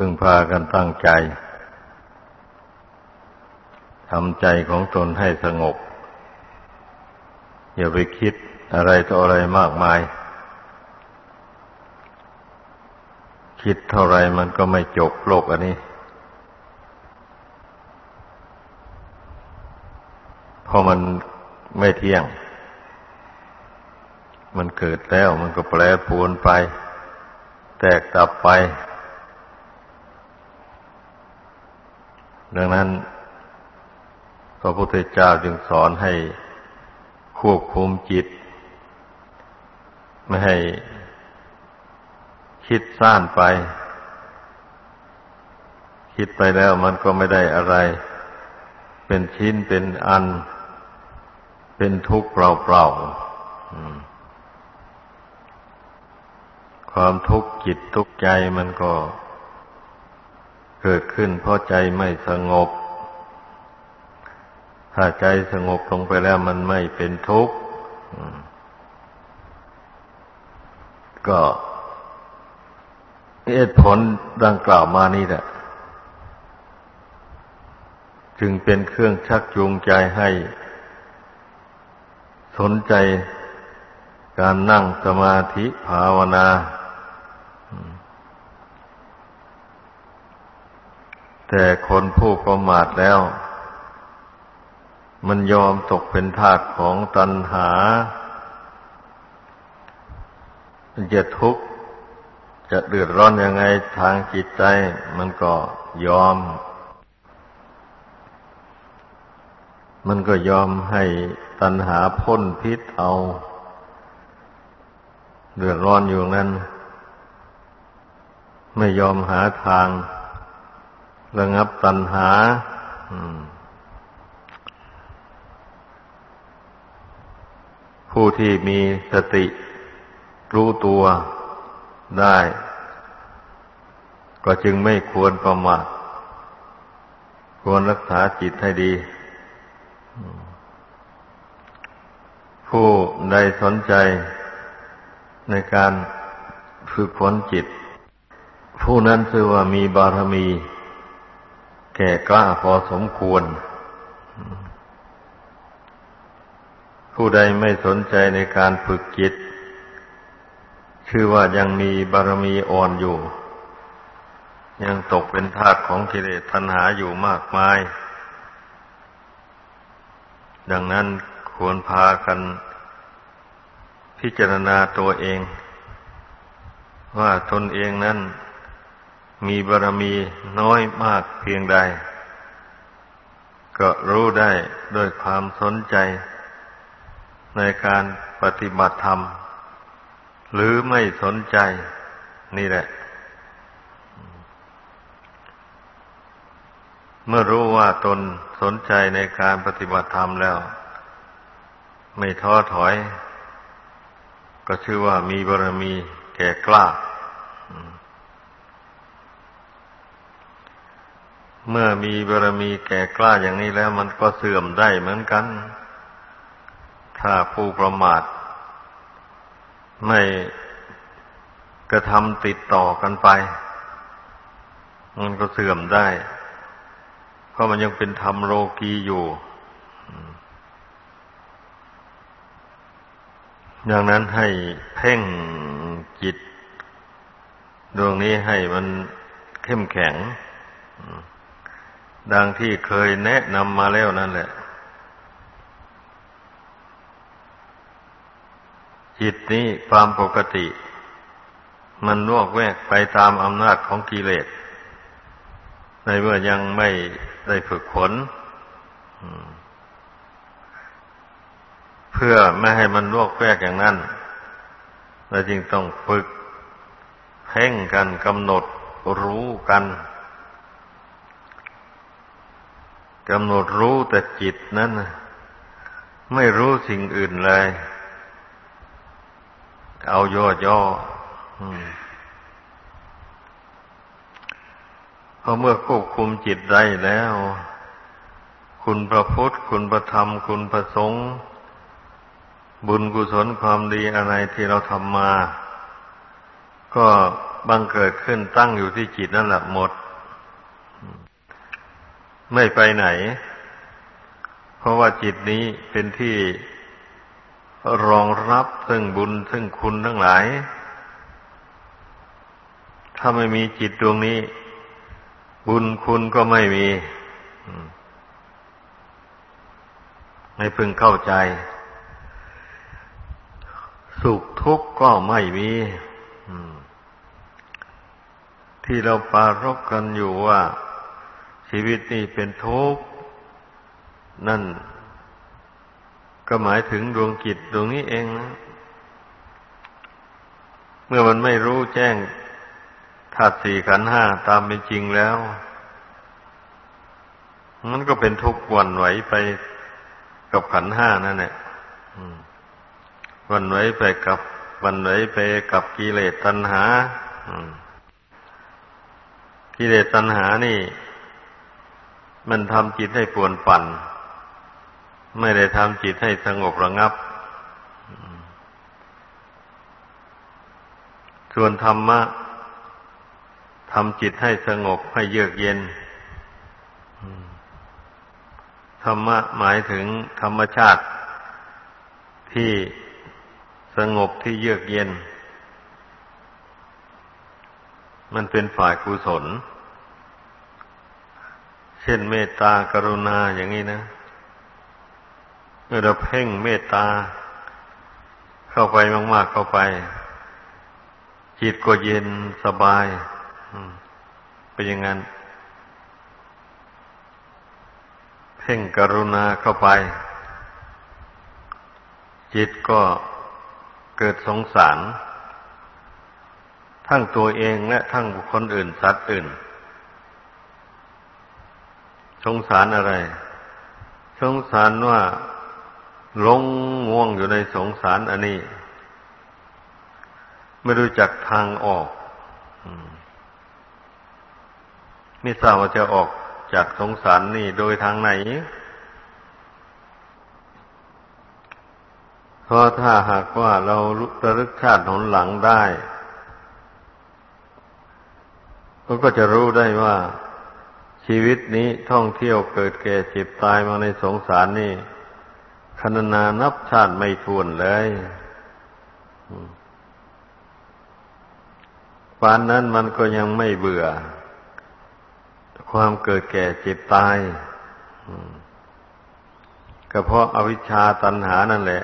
พึงพากันตั้งใจทำใจของตนให้สงบ อย่าไปคิดอะไรต่ออะไรมากมาย คิดเท่าไรมันก็ไม่จบโลกอันนี้ เพราะมันไม่เที่ยง มันเกิดแล้วมันก็แปรปรวนไป แตกตับไป ดังนั้น พระพุทธเจ้าจึงสอนให้ควบคุมจิต ไม่ให้คิดซ่านไป คิดไปแล้วมันก็ไม่ได้อะไร เป็นชิ้นเป็นอัน เป็นทุกข์เปล่าๆความทุกข์จิตทุกข์ใจมันก็ เกิดขึ้นเพราะใจไม่สงบ ถ้าใจสงบลงไปแล้วมันไม่เป็นทุกข์ก็เหตุผลดังกล่าวมานี่แหละจึงเป็นเครื่องชักจูงใจให้ สนใจการนั่งสมาธิภาวนา แต่คนผู้ประมาทแล้ว มันยอมตกเป็นทาสของตัณหา จะทุกข์ จะเดือดร้อนยังไงทางจิตใจ มันก็ยอม มันก็ยอมให้ตัณหาพ่นพิษเอา เดือดร้อนอยู่นั้น ไม่ยอมหาทาง ระงับตัณหาผู้ที่มีสติรู้ตัวได้ ก็จึงไม่ควรประมาทควรรักษาจิตให้ดี ผู้ใดสนใจในการฝึกฝนจิต ผู้นั้นคือว่ามีบารมี แก่กล้าพอสมควร ผู้ใดไม่สนใจในการฝึกจิต ชื่อว่ายังมีบารมีอ่อนอยู่ ยังตกเป็นทาสของกิเลสทันหาอยู่มากมาย ดังนั้นควรพากันพิจารณาตัวเอง ว่าตนเองนั้น มีบารมีน้อยมากเพียงใด ก็รู้ได้ด้วยความสนใจ ในการปฏิบัติธรรม หรือไม่สนใจ นี่แหละ เมื่อรู้ว่าตนสนใจในการปฏิบัติธรรมแล้ว ไม่ท้อถอย ก็ชื่อว่ามีบารมีแก่กล้า เมื่อมีบารมีแก่กล้าอย่างนี้แล้ว มันก็เสื่อมได้เหมือนกัน ถ้าผู้ประมาท ไม่กระทำติดต่อกันไป มันก็เสื่อมได้ เพราะมันยังเป็นธรรมโลกีอยู่ ดังนั้นให้เพ่งจิต ดวงนี้ให้มันเข้มแข็ง ดังที่เคยแนะนำมาแล้วนั่นแหละ จิตนี้ความปกติ มันลวกแวกไปตามอำนาจของกิเลส ในเมื่อยังไม่ได้ฝึกฝนเพื่อไม่ให้มันลวกแวกอย่างนั้นเราจึงต้องฝึกเพ่งกันกำหนดรู้กัน กำหนดรู้แต่จิตนั้นไม่รู้สิ่งอื่นเลย เอาย่อย่อเพราะเมื่อควบคุมจิตได้แล้ว คุณพระพุทธ คุณพระธรรม คุณพระสงฆ์บุญกุศลความดีอะไรที่เราทำมา ก็บังเกิดขึ้นตั้งอยู่ที่จิตนั่นแหละหมด ไม่ไปไหน เพราะว่าจิตนี้เป็นที่รองรับซึ่งบุญซึ่งคุณทั้งหลาย ถ้าไม่มีจิตดวงนี้ บุญคุณก็ไม่มีไม่พึงเข้าใจ สุขทุกข์ก็ไม่มีที่เราปารบกันอยู่ว่า ชีวิตนี้เป็นทุกข์นั่น ก็หมายถึงดวงจิตดวงนี้เองนะเมื่อมันไม่รู้แจ้งธาตุสี่ขันห้าตามเป็นจริงแล้ว มันก็เป็นทุกข์วันไหวไปกับขันห้านั่นแหละวันไหวไปกับวันไหวไปกับกิเลสตัณหากิเลสตัณหานี่ มันทำจิตให้ปวนปั่น ไม่ได้ทำจิตให้สงบระงับ ส่วนธรรมะทำจิตให้สงบให้เยือกเย็น ธรรมะหมายถึงธรรมชาติ ที่สงบที่เยือกเย็น มันเป็นฝ่ายกุศล เช่นเมตตากรุณาอย่างนี้นะเมื่อเราเพ่งเมตตา เข้าไปมาก ๆ เข้าไป จิตก็เย็นสบายเป็นอย่างนั้นพ่งกรุณาเข้าไป จิตก็เกิดสงสาร ทั้งตัวเองและทั้งบุคคลอื่นสัตว์อื่น สงสารอะไร สงสารว่าลงง่วงอยู่ในสงสารอันนี้ ไม่รู้จักทางออกไม่ทราบว่าจะออกจากสงสารนี่โดยทางไหน เพราะถ้าหากว่าเราระลึกชาติหนหลังได้เราก็จะรู้ได้ว่า ชีวิตนี้ท่องเที่ยวเกิดแก่เจ็บตายมาในสงสารนี่คณนานับชาติไม่ทวนเลยปานนั้นมันก็ยังไม่เบื่อ ความเกิดแก่เจ็บตายก็เพราะอาวิชชาตันหานั่นแหละ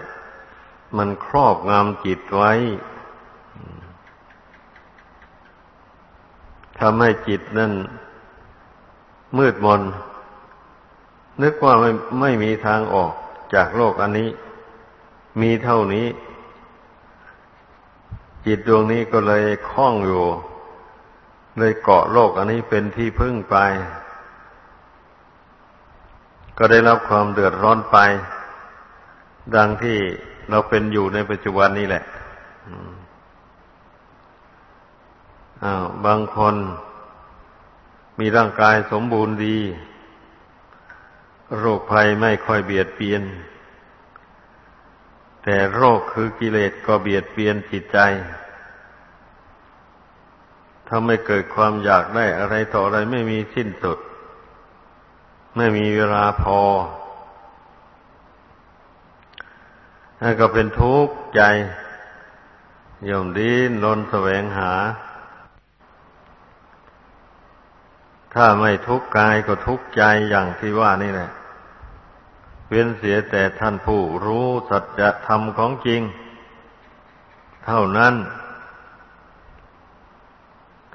มันครอบงำจิตไว้ทำให้จิตนั่น มืดมน นึกว่าไม่ไม่มีทางออกจากโลกอันนี้ มีเท่านี้ จิตดวงนี้ก็เลยคล้องอยู่ เลยเกาะโลกอันนี้เป็นที่พึ่งไป ก็ได้รับความเดือดร้อนไป ดังที่เราเป็นอยู่ในปัจจุบันนี้แหละอ้าวบางคน มีร่างกายสมบูรณ์ดี โรคภัยไม่ค่อยเบียดเบียน แต่โรคคือกิเลสก็เบียดเบียนจิตใจถ้าไม่เกิดความอยากได้อะไรต่ออะไรไม่มีสิ้นสุด ไม่มีเวลาพอก็เป็นทุกข์ใจย่อมดิ้นรนแสวงหา ถ้าไม่ทุกข์กายก็ทุกข์ใจอย่างที่ว่านี่แหละเว้นเสียแต่ท่านผู้รู้สัจธรรมของจริง เท่านั้น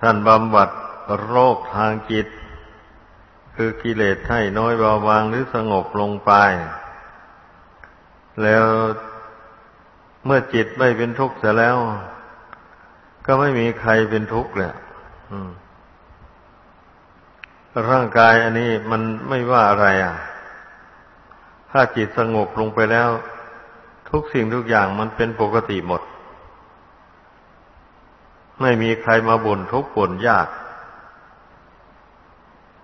ท่านบำบัดโรคทางจิต คือกิเลสให้น้อยเบาบางหรือสงบลงไป แล้วเมื่อจิตไม่เป็นทุกข์เสียแล้ว ก็ไม่มีใครเป็นทุกข์เลย ร่างกายอันนี้มันไม่ว่าอะไรอะ ถ้าจิตสงบลงไปแล้ว ทุกสิ่งทุกอย่างมันเป็นปกติหมด ไม่มีใครมาบ่นทุกข์บ่นยาก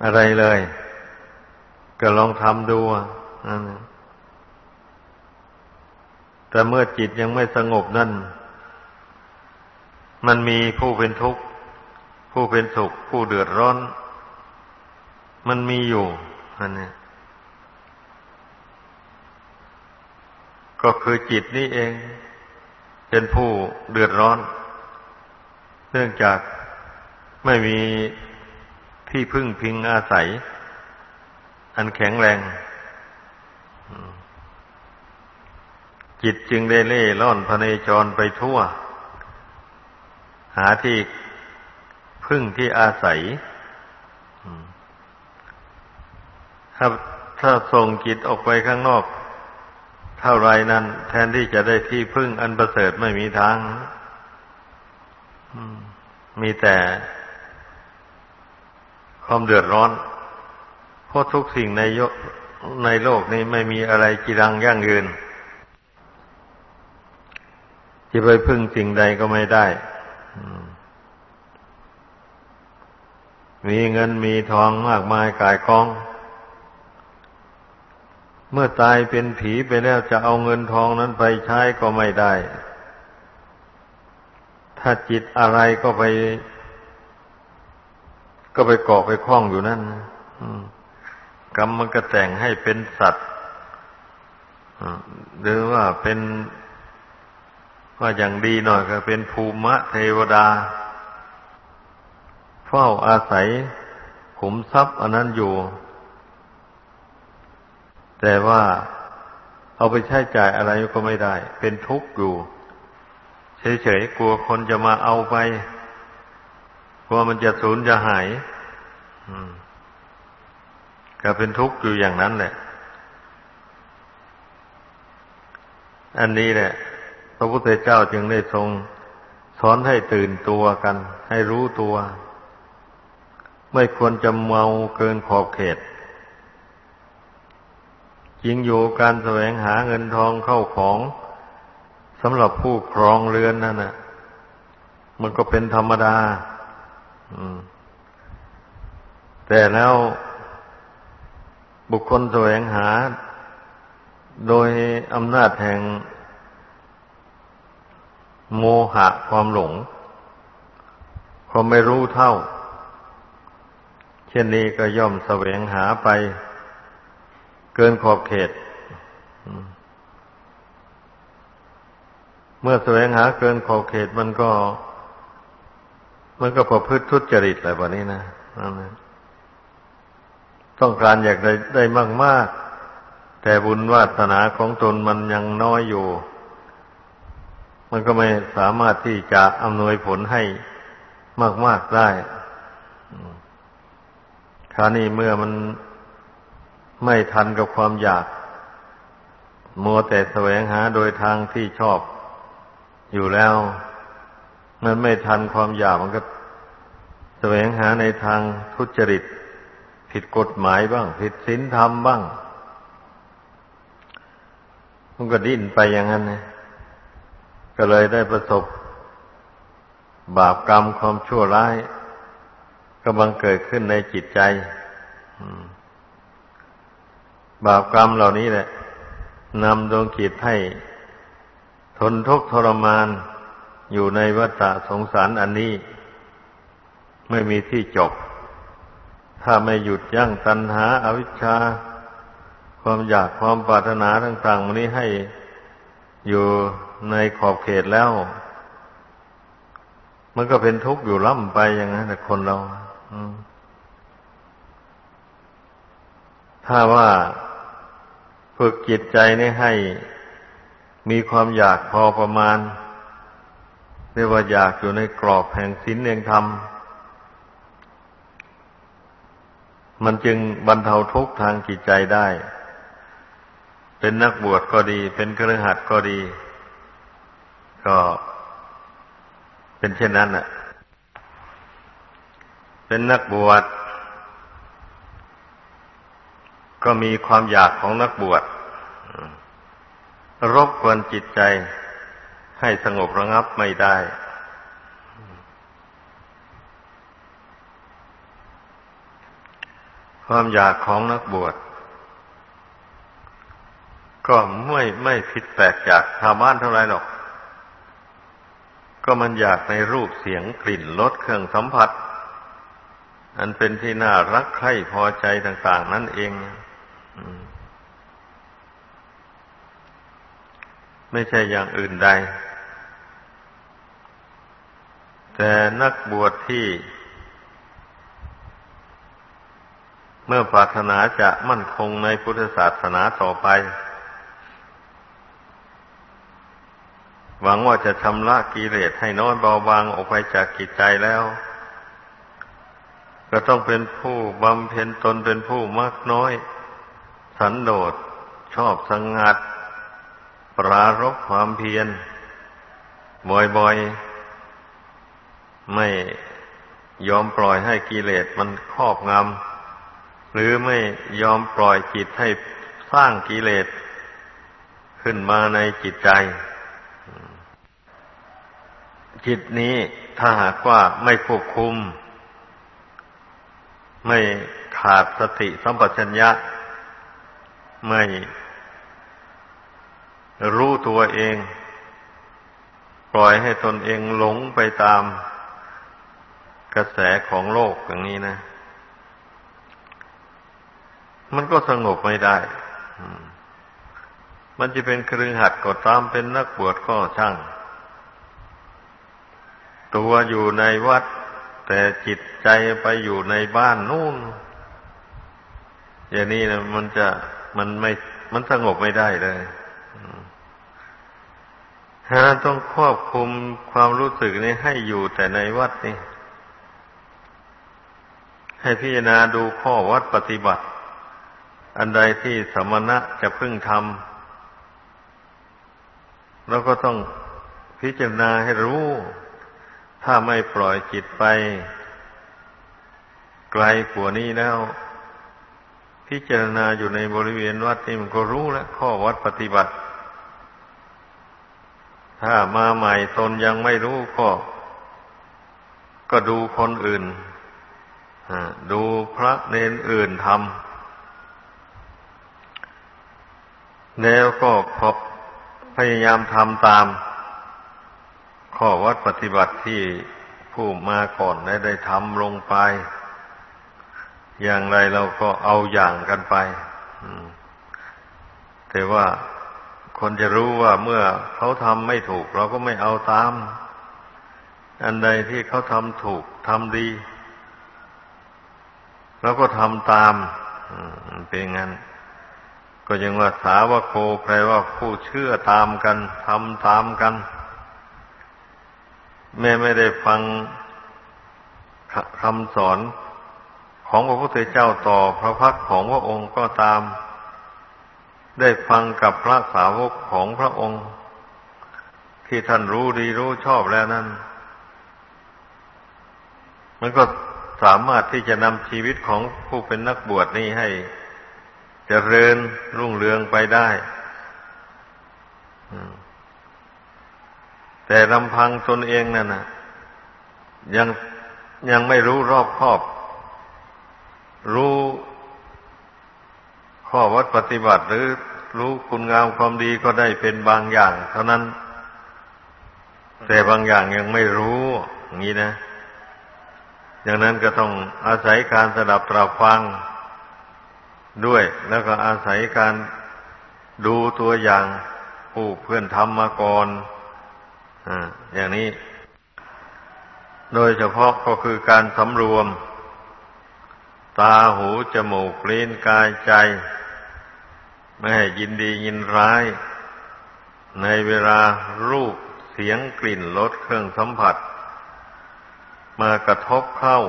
อะไรเลย ก็ลองทำดูนั่นแต่เมื่อจิตยังไม่สงบนั่น มันมีผู้เป็นทุกข์ ผู้เป็นสุข ผู้เดือดร้อน มันมีอยู่อันนี้ก็คือจิตนี่เอง เป็นผู้เดือดร้อน เนื่องจากไม่มีที่พึ่งพิงอาศัย อันแข็งแรง จิตจึงได้เล่ล่อนพเนจรไปทั่ว หาที่พึ่งที่อาศัย ถ้าถ้าส่งจิตออกไปข้างนอก เท่าไรนั้น แทนที่จะได้ที่พึ่งอันประเสริฐไม่มีทางมีแต่ความเดือดร้อน เพราะทุกสิ่งในโยในโลกนี้ไม่มีอะไรจีรังยั่งยืนจะไปพึ่งสิ่งใดก็ไม่ได้ มีเงินมีทองมากมายกายกอง เมื่อตายเป็นผีไปแล้วจะเอาเงินทองนั้นไปใช้ก็ไม่ได้ ถ้าจิตอะไรก็ไป ก็ไปเกาะไปคล้องอยู่นั่นกรรมมันก็แต่งให้เป็นสัตว์หรือว่าเป็นว่าอย่างดีหน่อยก็เป็นภูมิเทวดา เฝ้าอาศัยขุมทรัพย์อันนั้นอยู่ แต่ว่าเอาไปใช้จ่ายอะไรก็ไม่ได้ เป็นทุกข์อยู่ เฉยๆกลัวคนจะมาเอาไป กลัวมันจะสูญจะหายก็เป็นทุกข์อยู่อย่างนั้นแหละ อันนี้แหละ พระพุทธเจ้าจึงได้ทรงสอนให้ตื่นตัวกัน ให้รู้ตัว ไม่ควรจะเมาเกินขอบเขต จริงอยู่การแสวงหาเงินทองเข้าของสำหรับผู้ครองเรือนนั่นนะมันก็เป็นธรรมดาแต่แล้วบุคคลแสวงหา โดยอำนาจแห่งโมหะความหลง ความไม่รู้เท่า เช่นนี้ก็ย่อมแสวงหาไป เกินขอบเขต เมื่อแสวงหาเกินขอบเขตมันก็ มันก็ประพฤติทุจริตอะไรแบบนี้นะต้องการอยากได้ได้มากมากแต่บุญวาสนาของตนมันยังน้อยอยู่ มันก็ไม่สามารถที่จะอำนวยผลให้มาก ๆ ได้คราวนี้เมื่อมัน ไม่ทันกับความอยาก มัวแต่แสวงหาโดยทางที่ชอบอยู่แล้ว มันไม่ทันความอยากมันก็แสวงหาในทางทุจริต ผิดกฎหมายบ้าง ผิดศีลธรรมบ้าง มันก็ดิ้นไปอย่างนั้นนะก็เลยได้ประสบบาปกรรมความชั่วร้ายกำลังเกิดขึ้นในจิตใจ บาปกรรมเหล่านี้แหละนำดวงจิตให้ ทนทุกข์ทรมานอยู่ในวัฏสงสารอันนี้ ไม่มีที่จบ ถ้าไม่หยุดยั้งตัณหาอาวิชชา ความอยากความปรารถนาต่างๆมันนี้ให้อยู่ในขอบเขตแล้ว มันก็เป็นทุกข์อยู่ล่ำไปอย่างนั้นแต่คนเราถ้าว่า ฝึกจิตใจนี่ให้มีความอยากพอประมาณ เรียกว่าอยากอยู่ในกรอบแห่งศีลแห่งธรรม มันจึงบรรเทาทุกข์ทางจิตใจได้ เป็นนักบวชก็ดี เป็นเครือขัดก็ดี ก็เป็นเช่นนั้นน่ะ เป็นนักบวช ก็มีความอยากของนักบวชรบกวนจิตใจให้สงบระงับไม่ได้ ความอยากของนักบวชก็ไม่ไม่ผิดแปลกจากชาวบ้านเท่าไรหรอก ก็มันอยากในรูปเสียงกลิ่นรสเครื่องสัมผัส อันเป็นที่น่ารักใคร่พอใจต่าง ๆ นั่นเอง ไม่ใช่อย่างอื่นใด แต่นักบวชที่ เมื่อปรารถนาจะมั่นคงในพุทธศาสนาต่อไป หวังว่าจะชำระกิเลสให้น้อยเบาบางออกไปจากกิจใจแล้ว ก็ต้องเป็นผู้บำเพ็ญตนเป็นผู้มากน้อย สันโดษชอบสังงัด ปรารบความเพียร บ่อยๆ ไม่ยอมปล่อยให้กิเลสมันครอบงำ หรือไม่ยอมปล่อยจิตให้สร้างกิเลส ขึ้นมาในจิตใจ จิตนี้ถ้าหากว่าไม่ควบคุม ไม่ขาดสติสัมปชัญญะ ไม่รู้ตัวเอง ปล่อยให้ตนเองหลงไปตามกระแสของโลกอย่างนี้นะ มันก็สงบไม่ได้ มันจะเป็นครือหัดก็ตามเป็นนักบวชก็ช่าง ตัวอยู่ในวัด แต่จิตใจไปอยู่ในบ้านนู่นอย่างนี้นะมันจะ มันไม่ มันสงบไม่ได้เลยหาต้องควบคุมความรู้สึกนี้ให้อยู่แต่ในวัดนี่ให้พิจารณาดูข้อวัดปฏิบัติ อันใดที่สมณะจะพึ่งทำแล้วก็ต้องพิจารณาให้รู้ ถ้าไม่ปล่อยจิตไป ไกลกว่านี้แล้ว พิจารณาอยู่ในบริเวณวัดนี่มันก็รู้แล้วข้อวัดปฏิบัติ ถ้ามาใหม่ตนยังไม่รู้ก็ก็ดูคนอื่นดูพระเนนอื่นทำแล้วก็พบพยายามทำตาม ข้อวัดปฏิบัติที่ผู้มาก่อนได้ได้ทำลงไป อย่างไรเราก็เอาอย่างกันไปแต่ว่าคนจะรู้ว่าเมื่อเขาทำไม่ถูก เราก็ไม่เอาตาม อันใดที่เขาทำถูกทำดีเราก็ทำตามเป็นงั้น ก็ยังว่าสาวโคแปลว่าผู้เชื่อตามกันทำตามกัน แม่ไม่ได้ฟังคำสอน ของพระพุทธเจ้าต่อพระพักของพระองค์ก็ตาม ได้ฟังกับพระสาวกของพระองค์ ที่ท่านรู้ดีรู้ชอบแล้วนั้น มันก็สามารถที่จะนำชีวิตของผู้เป็นนักบวชนี้ให้จเจริญรุ่งเรืองไปได้ แต่ลำพังตนเองนั่นนะยังยังไม่รู้รอบครอบ รู้ข้อวัดปฏิบัติหรือรู้คุณงามความดีก็ได้เป็นบางอย่าง เท่านั้น แต่บางอย่างยังไม่รู้อย่างนี้นะอย่างนั้นก็ต้องอาศัยการสดับตรับฟังด้วย แล้วก็อาศัยการดูตัวอย่างผู้เพื่อนทำมาก่อนอ่าอย่างนี้ โดยเฉพาะก็คือการสำรวม ตาหูจมูกลิ้นกายใจ ไม่ให้ยินดียินร้าย ในเวลารูปเสียงกลิ่นรสเครื่องสัมผัส มากระทบเข้า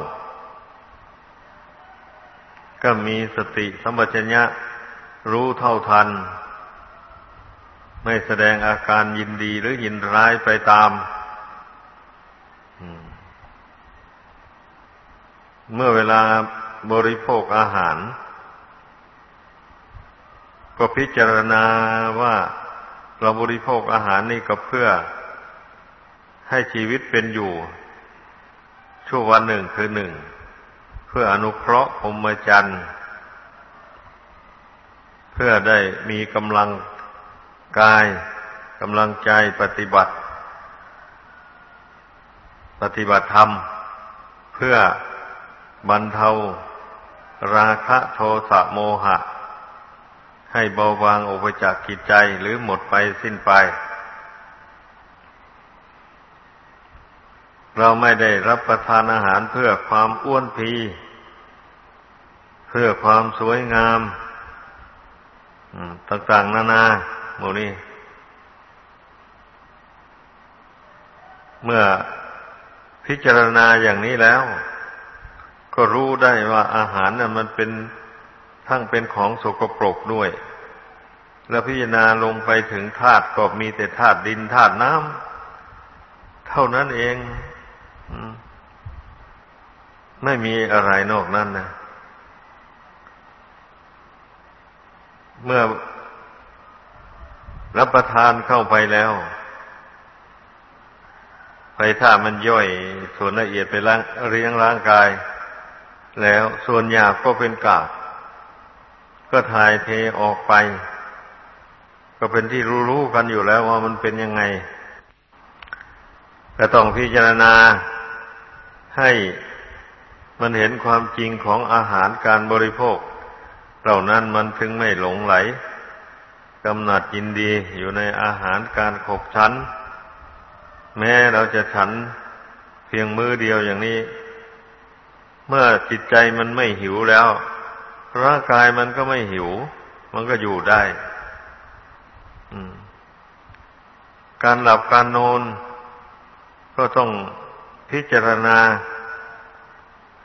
ก็มีสติสัมปชัญญะรู้เท่าทัน ไม่แสดงอาการยินดีหรือยินร้ายไปตาม เมื่อเวลา บริโภคอาหาร ก็พิจารณาว่าเราบริโภคอาหารนี่ก็เพื่อให้ชีวิตเป็นอยู่ ชั่ววันหนึ่งคือหนึ่ง เพื่ออนุเคราะห์พรมจรรย์เพื่อได้มีกำลังกายกำลังใจปฏิบัติ ปฏิบัติธรรม เพื่อ บรรเทาราคะโทสะโมหะ ให้เบาบางออกไปจากกิจใจหรือหมดไปสิ้นไป เราไม่ได้รับประทานอาหารเพื่อความอ้วนพี เพื่อความสวยงามต่างๆนานาโมนี้เมื่อพิจารณาอย่างนี้แล้ว ก็รู้ได้ว่าอาหารน่ะมันเป็นทั้งเป็นของสกปรกด้วย แล้วพิจารณาลงไปถึงธาตุก็มีแต่ธาตุดินธาตุน้ำเท่านั้นเองไม่มีอะไรนอกนั้นนะเมื่อรับประทานเข้าไปแล้ว ไปถ้ามันย่อยส่วนละเอียดไปล้างเรียงร่างกาย แล้วส่วนหยาบก็เป็นกากก็ถ่ายเทออกไป ก็เป็นที่รู้ๆกันอยู่แล้วว่ามันเป็นยังไงก็ต้องพิจารณาให้มันเห็นความจริงของอาหารการบริโภค เหล่านั้นมันถึงไม่หลงไหลกำหนัดยินดีอยู่ในอาหารการขบชั้นแม้เราจะฉันเพียงมือเดียวอย่างนี้ เมื่อจิตใจมันไม่หิวแล้ว ร่างกายมันก็ไม่หิว มันก็อยู่ได้การหลับการนอนก็ต้องพิจารณา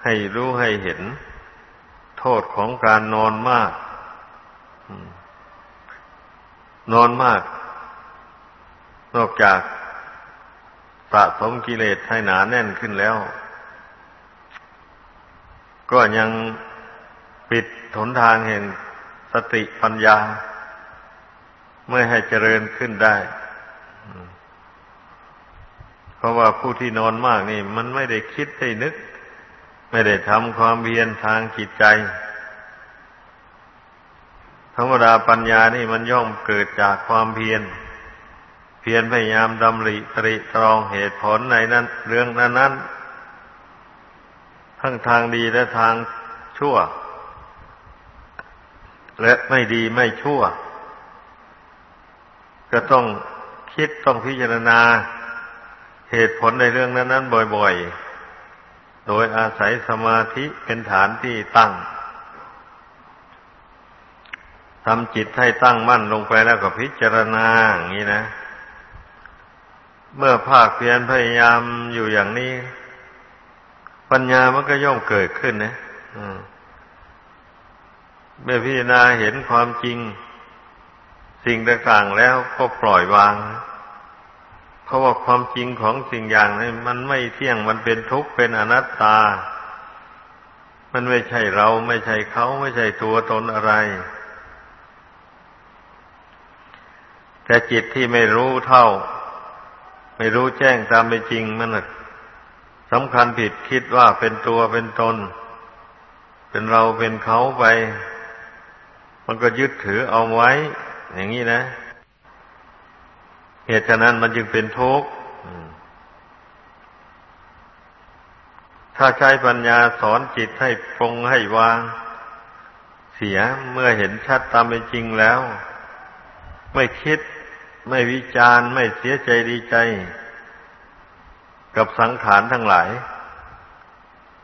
ให้รู้ให้เห็น โทษของการนอนมากนอนมาก นอกจากสะสมกิเลสให้หนาแน่นขึ้นแล้ว ก็ยังปิดถนทางแห่งสติปัญญา ไม่ให้เจริญขึ้นได้ เพราะว่าผู้ที่นอนมากนี่ มันไม่ได้คิดได้นึก ไม่ได้ทำความเพียรทางจิตใจ ธรรมดาปัญญานี่มันย่อมเกิดจากความเพียร เพียรพยายามดำริตริตรองเหตุผลในนั้น เรื่องนั้นนั้น ทั้งทางดีและทางชั่ว และไม่ดีไม่ชั่ว ก็ต้องคิดต้องพิจารณาเหตุผลในเรื่องนั้นนั้นบ่อยๆ โดยอาศัยสมาธิเป็นฐานที่ตั้งทำจิตให้ตั้งมั่นลงไปแล้วก็พิจารณาอย่างนี้นะ เมื่อภาคเพียรพยายามอยู่อย่างนี้ ปัญญามันก็ย่อมเกิดขึ้นนะเมื่อพิจารณาเห็นความจริง สิ่งต่างๆแล้วก็ปล่อยวาง เพราะว่าความจริงของสิ่งอย่างนี้มันไม่เที่ยงมันเป็นทุกข์เป็นอนัตตา มันไม่ใช่เราไม่ใช่เขาไม่ใช่ตัวตนอะไร แต่จิตที่ไม่รู้เท่า ไม่รู้แจ้งตามเป็นจริงมัน สำคัญผิดคิดว่าเป็นตัวเป็นตน เป็นเราเป็นเขาไป มันก็ยึดถือเอาไว้ อย่างนี้นะ เหตุฉะนั้นมันจึงเป็นทุกข์ถ้าใช้ปัญญาสอนจิตให้ปรงให้วาง เสียเมื่อเห็นชัดตามเป็นจริงแล้ว ไม่คิดไม่วิจารณ์ไม่เสียใจดีใจ กับสังขารทั้งหลาย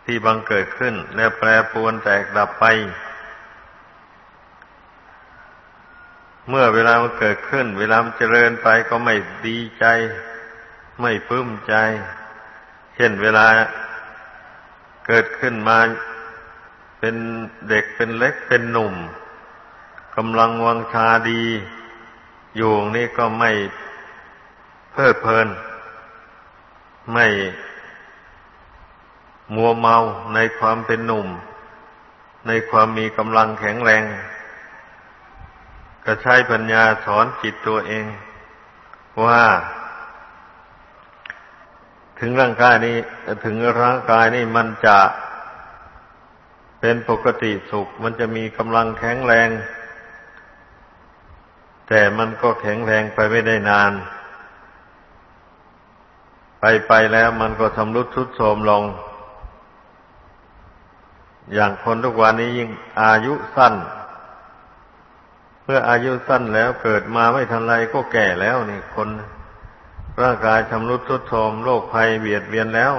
ที่บังเกิดขึ้น และแปรปวนแตกดับไป เมื่อเวลามันเกิดขึ้น เวลามันเจริญไปก็ไม่ดีใจ ไม่ปลื้มใจ เช่นเวลาเกิดขึ้นมาเป็นเด็กเป็นเล็กเป็นหนุ่มกำลังวังชาดี อยู่นี่ก็ไม่เพลิดเพลิน ไม่มัวเมาในความเป็นหนุ่ม ในความมีกำลังแข็งแรง ก็ใช้ปัญญาสอนจิตตัวเอง ว่า ถึงร่างกายนี้ถึงร่างกายนี้มันจะเป็นปกติสุข มันจะมีกำลังแข็งแรง แต่มันก็แข็งแรงไปไม่ได้นาน ไปไปแล้วมันก็ทำรุดทุดโทรมลง อย่างคนทุกวันนี้ยิ่งอายุสั้นเมื่ออายุสั้นแล้วเกิดมาไม่ทันไรก็แก่แล้วนี่คนร่างกายชำรุดทรุดโทรมโรคภัยเบียดเบียนแล้ว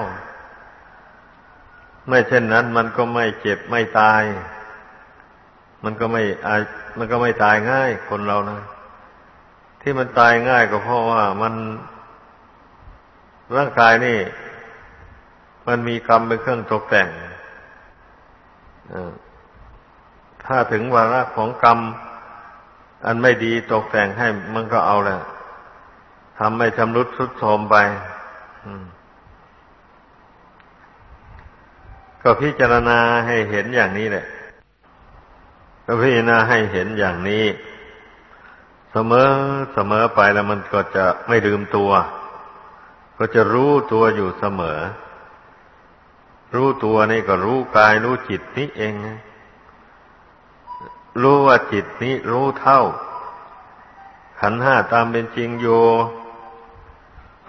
ไม่เช่นนั้นมันก็ไม่เจ็บไม่ตาย มันก็ไม่อามันก็ไม่ตายง่ายคนเรานะ ที่มันตายง่ายก็เพราะว่ามัน ร่างกายนี่ มันมีกรรมเป็นเครื่องตกแต่งถ้าถึงวาระของกรรม อันไม่ดีตกแต่งให้มันก็เอาแหละทำให้ชำรุดทรุดโทรมไปก็พิจารณาให้เห็นอย่างนี้แหละ ก็พิจารณาให้เห็นอย่างนี้ เสมอเสมอไปแล้วมันก็จะไม่ลืมตัว ก็จะรู้ตัวอยู่เสมอ รู้ตัวนี่ก็รู้กายรู้จิตนี้เอง รู้ว่าจิตนี้รู้เท่า ขันห้าตามเป็นจริงอยู่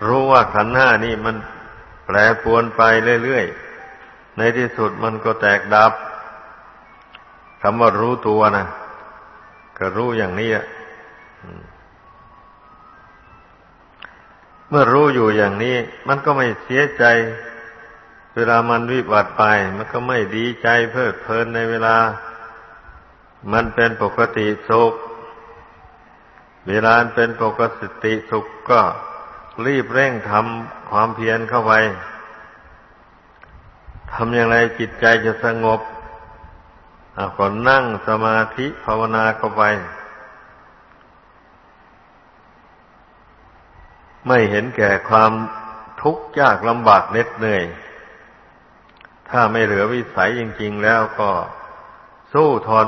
รู้ว่าขันห้านี่มันแปรปวนไปเรื่อยๆ ในที่สุดมันก็แตกดับคำว่ารู้ตัวนะก็รู้อย่างนี้อะ เมื่อรู้อยู่อย่างนี้ มันก็ไม่เสียใจ เวลามันวิบัติไป มันก็ไม่ดีใจเพลิดเพลินในเวลา มันเป็นปกติสุข เวลาเป็นปกติสุขก็รีบเร่งทำความเพียรเข้าไปทำอย่างไรจิตใจจะสงบก็นั่งสมาธิภาวนาเข้าไป ไม่เห็นแก่ความทุกข์ยากลำบากเหน็ดเหนื่อย ถ้าไม่เหลือวิสัยจริง ๆ แล้วก็สู้ทน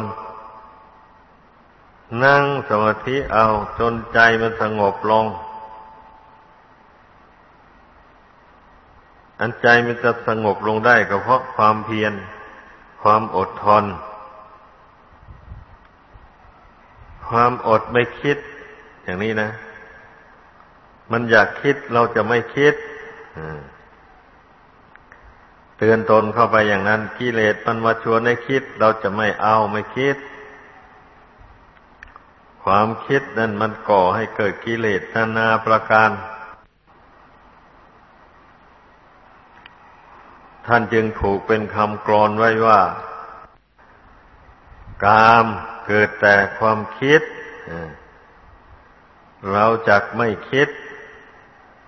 นั่งสมาธิเอาจนใจมันสงบลง อันใจมันจะสงบลงได้ก็เพราะความเพียร ความอดทน ความอดไม่คิดอย่างนี้นะ มันอยากคิดเราจะไม่คิดเตือนตนเข้าไปอย่างนั้นกิเลสมันมาชวนให้คิด เราจะไม่เอาไม่คิด ความคิดนั่นมันก่อให้เกิดกิเลสนานาประการ ท่านจึงถูกเป็นคำกรอนไว้ว่า กามเกิดแต่ความคิดเราจักไม่คิด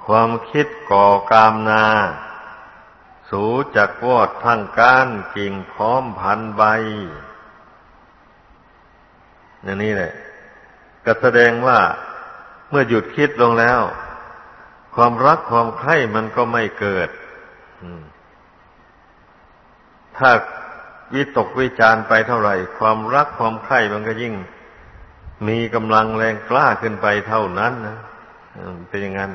ความคิดก่อกามนา สูจักวอดทั้งก้านกิ่งพร้อมพันใบอย่างนี้แหละ ก็แสดงว่าเมื่อหยุดคิดลงแล้ว ความรักความใคร่มันก็ไม่เกิดถ้าวิตกวิจารไปเท่าไหร่ ความรักความใคร่มันก็ยิ่ง มีกำลังแรงกล้าขึ้นไปเท่านั้นนะเป็นอย่างนั้น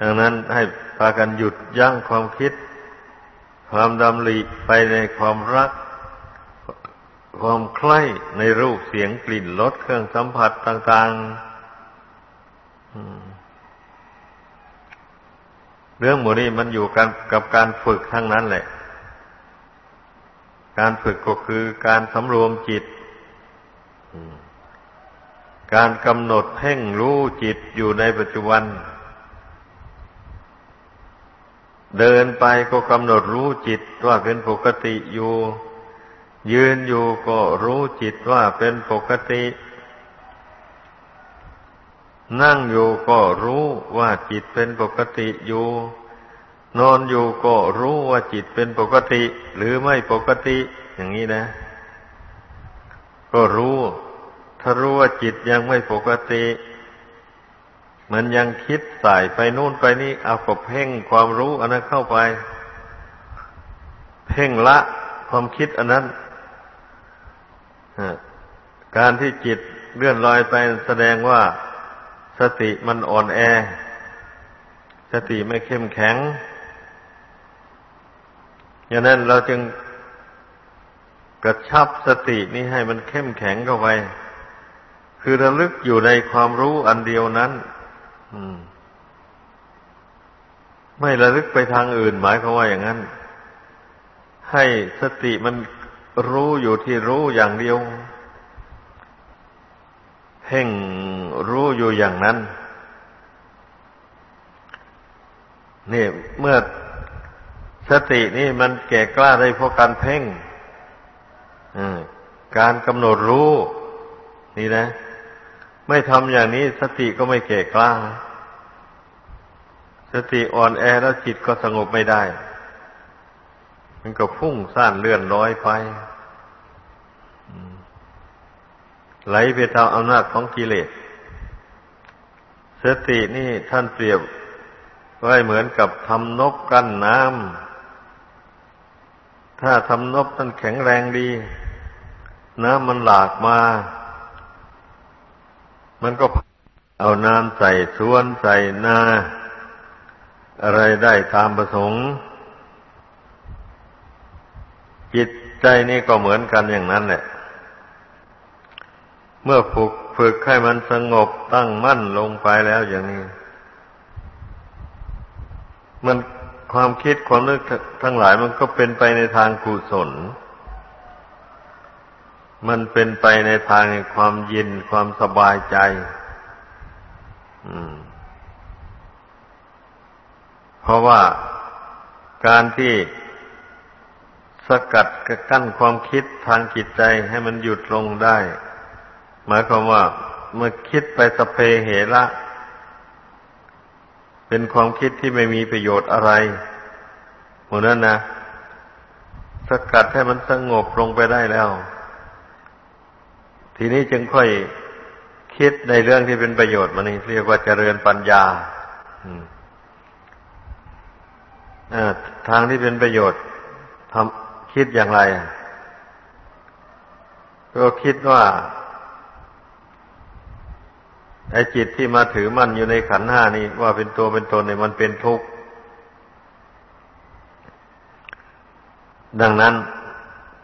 ดังนั้นให้พากันหยุดยั้งความคิด ความดำริไปในความรัก ความใคร่ในรูปเสียงกลิ่นรสเครื่องสัมผัสต่างๆ เรื่องหมูนี้มันอยู่กันกับการฝึกทั้งนั้นแหละ การฝึกก็คือการสำรวมจิตการกำหนดเพ่งรู้จิตอยู่ในปัจจุบันเเดินไปก็กำหนดรู้จิตว่าเป็นปกติอยู่ ยืนอยู่ก็รู้จิตว่าเป็นปกติ นั่งอยู่ก็รู้ว่าจิตเป็นปกติอยู่ นอนอยู่ก็รู้ว่าจิตเป็นปกติ หรือไม่ปกติ อย่างนี้นะ ก็รู้ ถ้ารู้ว่าจิตยังไม่ปกติ มันยังคิดสายไปนู่นไปนี่เอาก็เพ่งความรู้อันนั้นเข้าไป เพ่งละความคิดอันนั้นการที่จิตเลื่อนลอยไปแสดงว่าสติมันอ่อนแอ สติไม่เข้มแข็งอย่างนั้นเราจึงกระชับสตินี้ให้มันเข้มแข็งเข้าไป คือระลึกอยู่ในความรู้อันเดียวนั้น ไม่ระลึกไปทางอื่น หมายความว่าอย่างนั้น ให้สติมันรู้อยู่ที่รู้อย่างเดียวเพ่งรู้อยู่อย่างนั้นนี่เมื่อสตินี่มันแก่กล้าได้เพราะการเพ่งการกำหนดรู้ นี่นะ ไม่ทำอย่างนี้สติก็ไม่แก่กล้า สติอ่อนแอแล้วจิตก็สงบไม่ได้ มันก็พุ่งซ่านเลื่อนลอยไปไหลไปตามอำนาจของกิเลส สตินี่ท่านเปรียบไว้เหมือนกับทำนบกั้นน้ำ ถ้าทำนบมันแข็งแรงดี น้ำมันหลากมา มันก็เอาน้ำใส่สวนใส่นาอะไรได้ตามประสงค์ จิตใจนี่ก็เหมือนกันอย่างนั้นแหละ เมื่อฝึกฝึกให้มันสงบตั้งมั่นลงไปแล้วอย่างนี้ มันความคิดความนึกทั้งหลายมันก็เป็นไปในทางกุศล มันเป็นไปในทางความยินความสบายใจ เพราะว่าการที่สกัดกั้นความคิดทางจิตใจให้มันหยุดลงได้ หมายความว่าเมื่อคิดไปสเพเหระเป็นความคิดที่ไม่มีประโยชน์อะไรหมดนั้นนะสกัดให้มันสงบลงไปได้แล้ว ทีนี้จึงค่อยคิดในเรื่องที่เป็นประโยชน์มันนี่เรียกว่าเจริญปัญญาทางที่เป็นประโยชน์ทำคิดอย่างไร ก็คิดว่าไอ้จิตที่มาถือมั่นอยู่ในขันห้านี้ว่าเป็นตัวเป็นตนเนี่ยมันเป็นทุกข์ ดังนั้น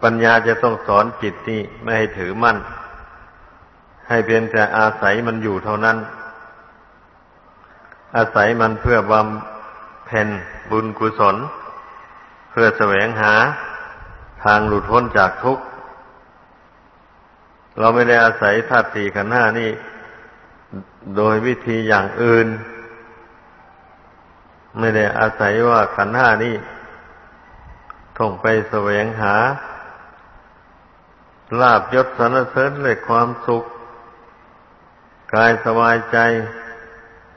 ปัญญาจะต้องสอนจิตนี้ไม่ให้ถือมั่น ให้เพียงแต่อาศัยมันอยู่เท่านั้น อาศัยมันเพื่อบำเพ็ญบุญกุศล เพื่อแสวงหาทางหลุดพ้นจากทุกข์ เราไม่ได้อาศัยธาตุสี่ขันธ์ห้านี่ โดยวิธีอย่างอื่น ไม่ได้อาศัยว่าขันห้านี้ท่องไปแสวงหาลาบยศสรรเสริญเลยความสุข กายสบายใจ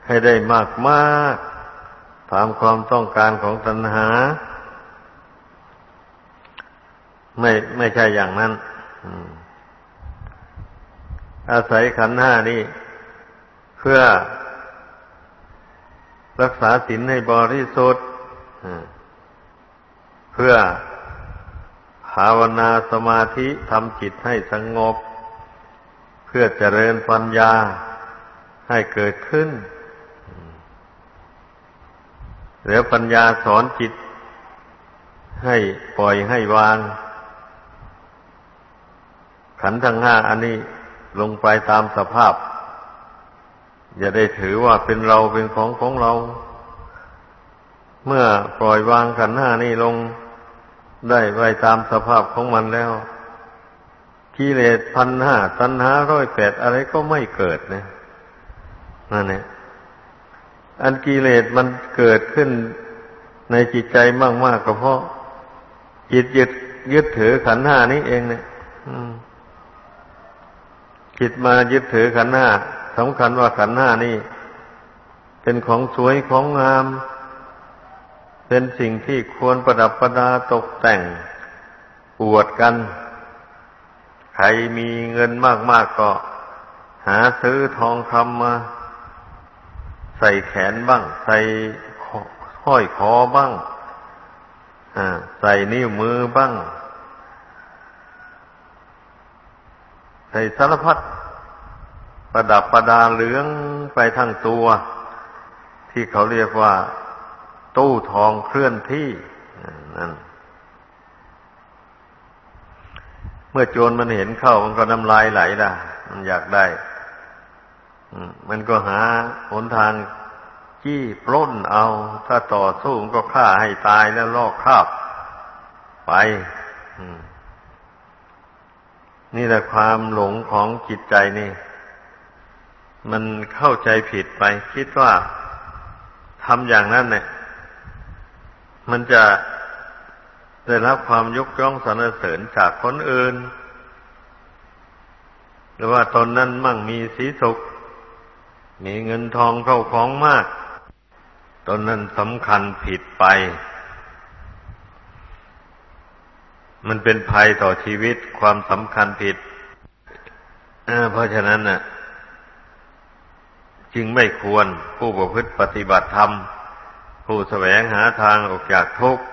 ให้ได้มากมากตามความต้องการของตัณหา ไม่ไม่ใช่อย่างนั้นอาศัยขันห้านี่ เพื่อรักษาศีลให้บริสุทธิ์เพื่อภาวนาสมาธิทำจิตให้สงบ เพื่อเจริญปัญญา ให้เกิดขึ้น แล้วปัญญาสอนจิต ให้ปล่อยให้วาง ขันธ์ทั้งห้าอันนี้ลงไปตามสภาพ อย่าได้ถือว่าเป็นเราเป็นของของเรา เมื่อปล่อยวางขันธ์ห้านี่ลงได้ไว้ตามสภาพของมันแล้วกิเลสพันห้าตัณหาร้อยแปดอะไรก็ไม่เกิดนะ นั่นเองอันกิเลสมันเกิดขึ้นในจิตใจมากๆก็เพราะจิตยึดยึดถือขันห้านี้เองเนี่ยจิตมายึดถือขันห้าสำคัญว่าขันห้านี่ เป็นของสวยของงาม เป็นสิ่งที่ควรประดับประดาตกแต่งอวดกัน ใครมีเงินมากๆก็หาซื้อทองคำมา ใส่แขนบ้าง ใส่ห้อยคอบ้างใส่นิ้วมือบ้าง ใส่สารพัดประดับประดาเหลืองไปทั้งตัว ที่เขาเรียกว่า ตู้ทองเคลื่อนที่นั่นเมื่อโจรมันเห็นเข้ามันก็น้ำลายไหลล่ะ มันอยากได้ มันก็หาหนทางจี้ปล้นเอา ถ้าต่อสู้มันก็ฆ่าให้ตายแล้วลอกคาบไปนี่แหละความหลงของจิตใจนี่ มันเข้าใจผิดไป คิดว่าทำอย่างนั้นเนี่ย มันจะได้รับความยกย่องสรรเสริญจากคนอื่น หรือว่าตนนั้นมั่งมีสีสุข มีเงินทองเข้าของมาก ตอนนั้นสำคัญผิดไป มันเป็นภัยต่อชีวิตความสำคัญผิดเพราะฉะนั้นน่ะ จึงไม่ควรผู้ประพฤติปฏิบัติธรรม ผู้แสวงหาทางออกจากทุกข์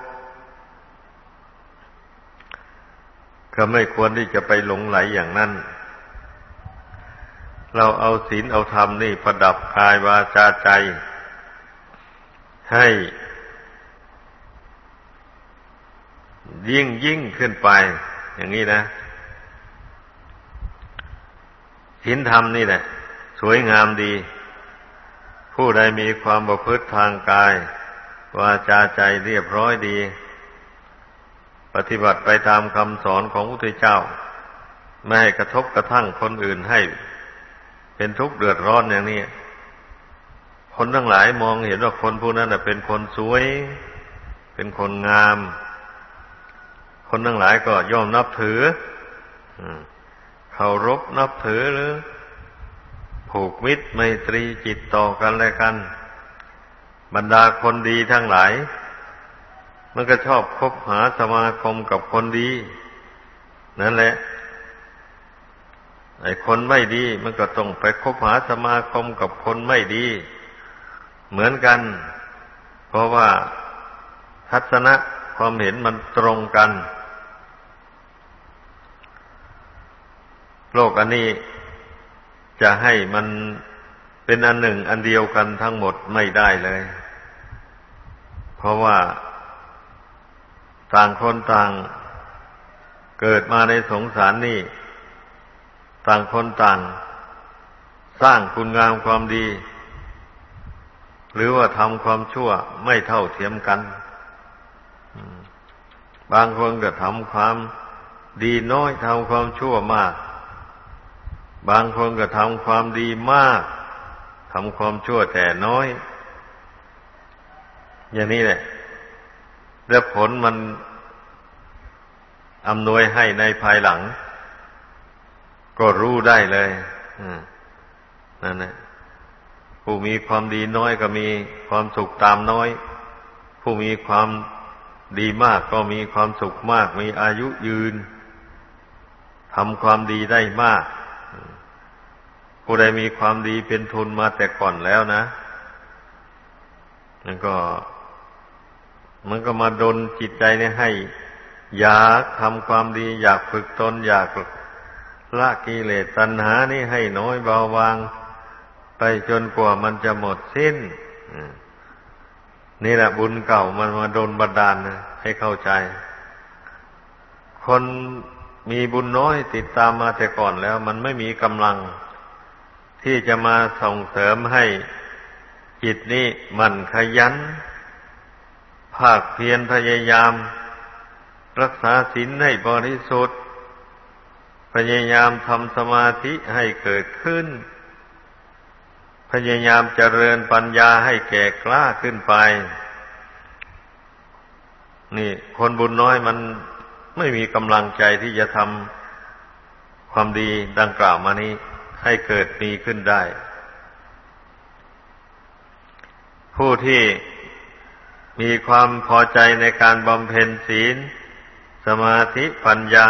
ก็ไม่ควรที่จะไปหลงไหลอย่างนั้น เราเอาศีลเอาธรรมนี่ประดับกายวาจาใจ ให้ยิ่งยิ่งขึ้นไป อย่างนี้นะศีลธรรมนี่แหละ สวยงามดี ผู้ใดมีความประพฤติทางกาย วาจาใจเรียบร้อยดี ปฏิบัติไปตามคำสอนของพระพุทธเจ้า ไม่ให้กระทบกระทั่งคนอื่นให้ เป็นทุกข์เดือดร้อนอย่างนี้ คนทั้งหลายมองเห็นว่าคนผู้นั้นเป็นคนสวย เป็นคนงาม คนทั้งหลายก็ย่อมนับถือเคารพนับถือหรือ ผูกมิตรไมตรีจิตต่อกันและกัน บรรดาคนดีทั้งหลาย มันก็ชอบคบหาสมาคมกับคนดี นั่นแหละ ไอ้คนไม่ดี มันก็ต้องไปคบหาสมาคมกับคนไม่ดี เหมือนกัน เพราะว่าทัศนะความเห็นมันตรงกัน โลกอันนี้จะให้มันเป็นอันหนึ่งอันเดียวกันทั้งหมดไม่ได้เลย เพราะว่าต่างคนต่างเกิดมาในสงสารนี่ ต่างคนต่าง สร้างคุณงามความดี หรือว่าทำความชั่วไม่เท่าเทียมกัน บางคนก็ทำความดีน้อยทำความชั่วมาก บางคนก็ทำความดีมากทำความชั่วแต่น้อย อย่างนี้แหละ แล้วผลมันอำนวยให้ในภายหลัง ก็รู้ได้เลยนั่นแหละผู้มีความดีน้อยก็มีความสุขตามน้อย ผู้มีความดีมากก็มีความสุขมาก มีอายุยืนทำความดีได้มาก ผู้ใดมีความดีเป็นทุนมาแต่ก่อนแล้วนะนั่นก็ มันก็มาดนจิตใจเนี่ยให้ อยากทำความดี อยากฝึกตนอยาก ละกิเลสตัณหานี่ให้น้อยเบาบาง ไปจนกว่ามันจะหมดสิ้นนี่แหละบุญเก่ามันมาโดนบันดาลนะให้เข้าใจ คนมีบุญน้อยติดตามมาแต่ก่อนแล้ว มันไม่มีกำลัง ที่จะมาส่งเสริมให้จิตนี้มันขยัน ภาคเพียรพยายาม รักษาศีลให้บริสุทธิ์ พยายามทำสมาธิให้เกิดขึ้น พยายามเจริญปัญญาให้แก่กล้าขึ้นไป นี่ คนบุญน้อยมันไม่มีกำลังใจที่จะทำความดีดังกล่าวมานี้ ให้เกิดมีขึ้นได้ ผู้ที่มีความพอใจในการบำเพ็ญศีล สมาธิปัญญา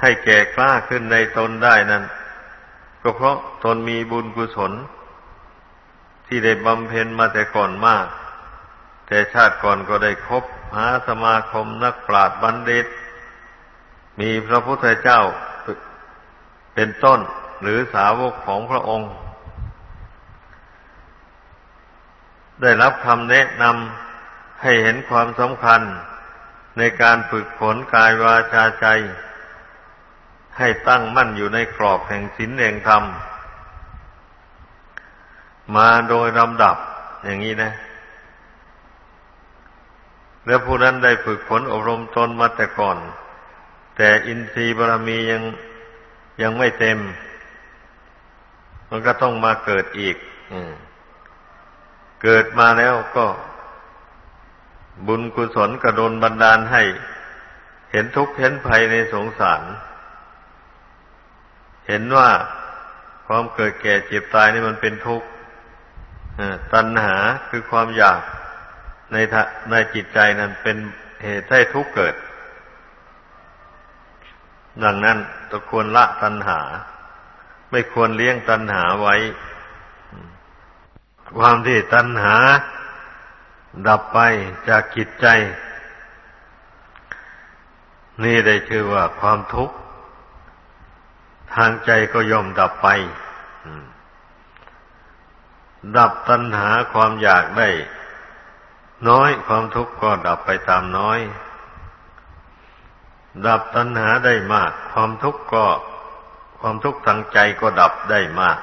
ให้แก่กล้าขึ้นในตนได้นั้น ก็เพราะตนมีบุญกุศล ที่ได้บำเพ็ญมาแต่ก่อนมาก แต่ชาติก่อนก็ได้คบหาสมาคมนักปราชญ์บัณฑิต มีพระพุทธเจ้าเป็นต้นหรือสาวกของพระองค์ ได้รับคำแนะนำให้เห็นความสำคัญในการฝึกฝนกายวาจาใจใให้ตั้งมั่นอยู่ในกรอบแห่งศีลแห่งธรรม มาโดยลำดับอย่างนี้นะ แล้วผู้นั้นได้ฝึกฝนอบรมตนมาแต่ก่อน แต่อินทรีย์บารมียังยังไม่เต็ม มันก็ต้องมาเกิดอีกอเกิดมาแล้วก็ บุญกุศลกระโดนบันดาลให้ เห็นทุกข์เห็นภัยในสงสาร เห็นว่าความเกิดแก่เจ็บตายนี่มันเป็นทุกข์ตัณหาคือความอยากในในจิตใจนั้นเป็นเหตุให้ทุกข์เกิด ดังนั้นต้องควรละตัณหา ไม่ควรเลี้ยงตัณหาไว้ ความที่ตัณหา ดับไปจากจิตใจ นี่ได้ชื่อว่าความทุกข์ ทางใจก็ย่อมดับไป ดับตัณหาความอยากได้ น้อยความทุกข์ก็ดับไปตามน้อย ดับตัณหาได้มาก ความทุกข์ก็ ความทุกข์ทางใจก็ดับได้มาก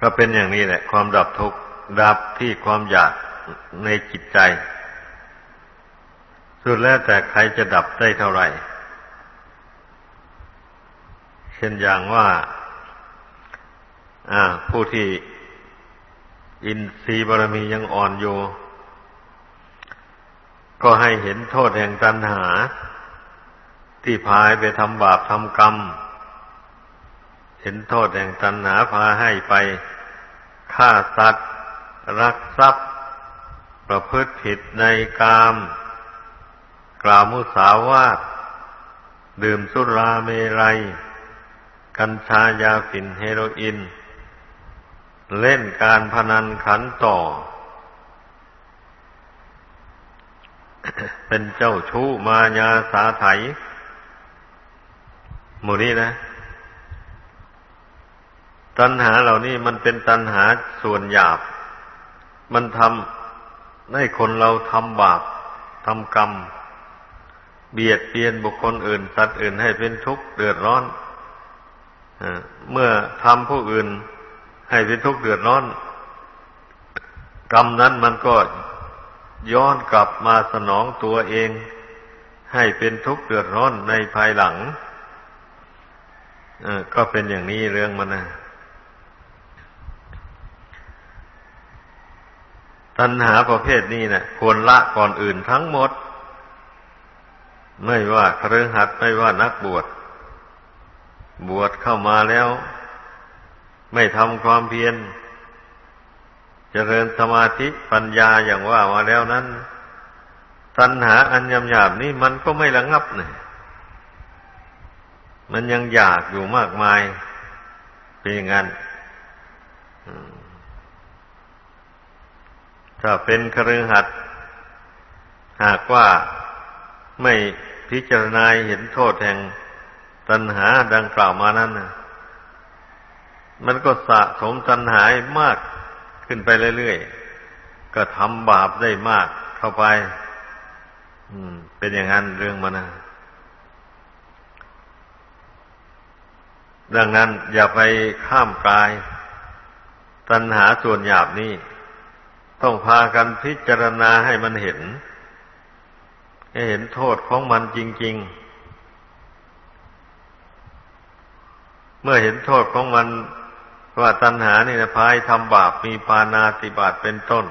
ก็เป็นอย่างนี้แหละ ความดับทุกข์ดับที่ความอยากในจิตใจ สุดแล้วแต่ใครจะดับได้เท่าไหร่ เช่นอย่างว่าผู้ที่อินทรีย์บารมียังอ่อนอยู่ ก็ให้เห็นโทษแห่งตัณหา ที่พายไปทำบาปทำกรรม เห็นโทษแห่งตัณหาพาให้ไปฆ่าสัตว์ รักทรัพย์ ประพฤติผิดในกาม กล่าวมุสาวาทดื่มสุราเมรัย กัญชายาฝิ่นเฮโรอีนเล่นการพนันขันต่อ เป็นเจ้าชู้มายาสาไถหมู่นี้นะ ตัณหาเหล่านี้มันเป็นตัณหาส่วนหยาบ มันทำให้คนเราทำบาปทำกรรม เบียดเบียนบุคคลอื่น สัตว์อื่นให้เป็นทุกข์เดือดร้อนเมื่อทำผู้อื่นให้เป็นทุกข์เดือดร้อน กรรมนั้นมันก็ย้อนกลับมาสนองตัวเอง ให้เป็นทุกข์เดือดร้อนในภายหลังก็เป็นอย่างนี้เรื่องมันนะตัณหาประเภทนี้นะควรละก่อนอื่นทั้งหมด ไม่ว่าเครือหัดไม่ว่านักบวช บวชเข้ามาแล้ว ไม่ทำความเพียรเจริญสมาธิปัญญาอย่างว่ามาแล้วนั้น ตัณหาอันยำหยาบนี่มันก็ไม่ระงับเนี่ยมันยังอยากอยู่มากมาย เป็นอย่างนั้นถ้าเป็นครือหัดหากว่า ไม่พิจารณาเห็นโทษแห่งตัณหาดังกล่าวมานั้นนะมันก็สะสมตัณหามากขึ้นไปเรื่อยๆ ก็ทำบาปได้มากเข้าไป อืม เป็นอย่างนั้นเรื่องมันนะดังนั้นอย่าไปข้ามกาย ตัณหาส่วนหยาบนี้ ต้องพากันพิจารณาให้มันเห็น ให้เห็นโทษของมันจริง ๆ เมื่อเห็นโทษของมันว่าตัณหานี่นะพายทำบาปมีปานาติบาตเป็นต้น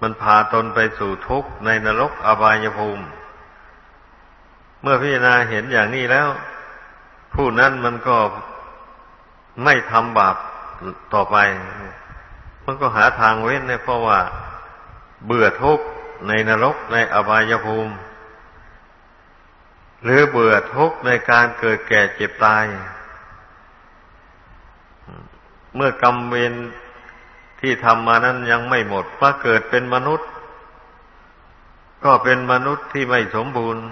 มันพาตนไปสู่ทุกข์ในนรกอบายภูมิ เมื่อพิจารณาเห็นอย่างนี้แล้ว ผู้นั้นมันก็ไม่ทำบาปต่อไป มันก็หาทางเว้นเนเพราะว่าเบื่อทุกข์ ในนรกในอบายภูมิ หรือเบื่อทุกข์ในการเกิดแก่เจ็บตาย เมื่อกรรมเวรที่ทำมานั้นยังไม่หมดมาเกิดเป็นมนุษย์ ก็เป็นมนุษย์ที่ไม่สมบูรณ์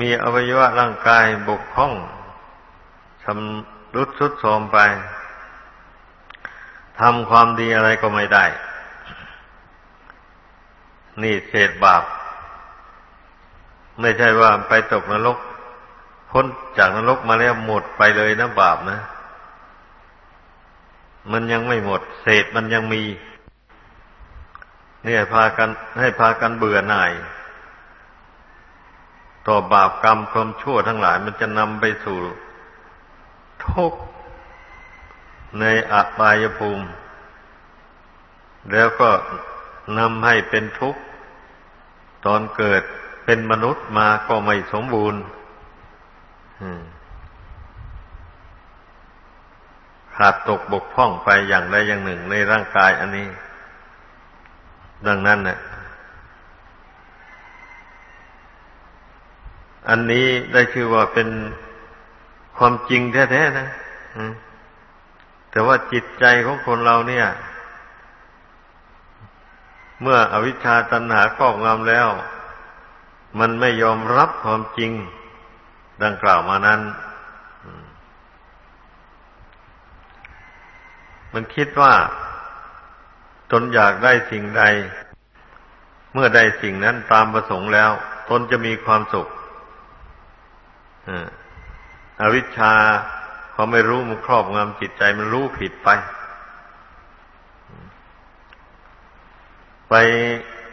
มีอวัยวะร่างกายบกพร่องชำรุดสุดโทรมไปทำความดีอะไรก็ไม่ได้ นี่เศษบาป ไม่ใช่ว่าไปตกนรก พ้นจากนรกมาแล้วหมดไปเลยนะบาปนะ มันยังไม่หมด เศษมันยังมี เนี่ยพากัน ให้พากันเบื่อหน่าย ต่อบาปกรรมความชั่วทั้งหลาย มันจะนำไปสู่ทุกข์ในอบายภูมิ แล้วก็นำให้เป็นทุกข์ ตอนเกิดเป็นมนุษย์มาก็ไม่สมบูรณ์ขาดตกบกพร่องไปอย่างใดอย่างหนึ่งในร่างกายอันนี้ ดังนั้นเนี่ยอันนี้ได้ชื่อว่าเป็นความจริงแท้ๆนะแต่ว่าจิตใจของคนเราเนี่ย เมื่ออวิชชาตัณหาครอบงำแล้ว มันไม่ยอมรับความจริง ดังกล่าวมานั้น มันคิดว่า ตนอยากได้สิ่งใด เมื่อได้สิ่งนั้นตามประสงค์แล้ว ตนจะมีความสุขอวิชชาเขาไม่รู้มันครอบงำจิตใจมันรู้ผิดไป ไป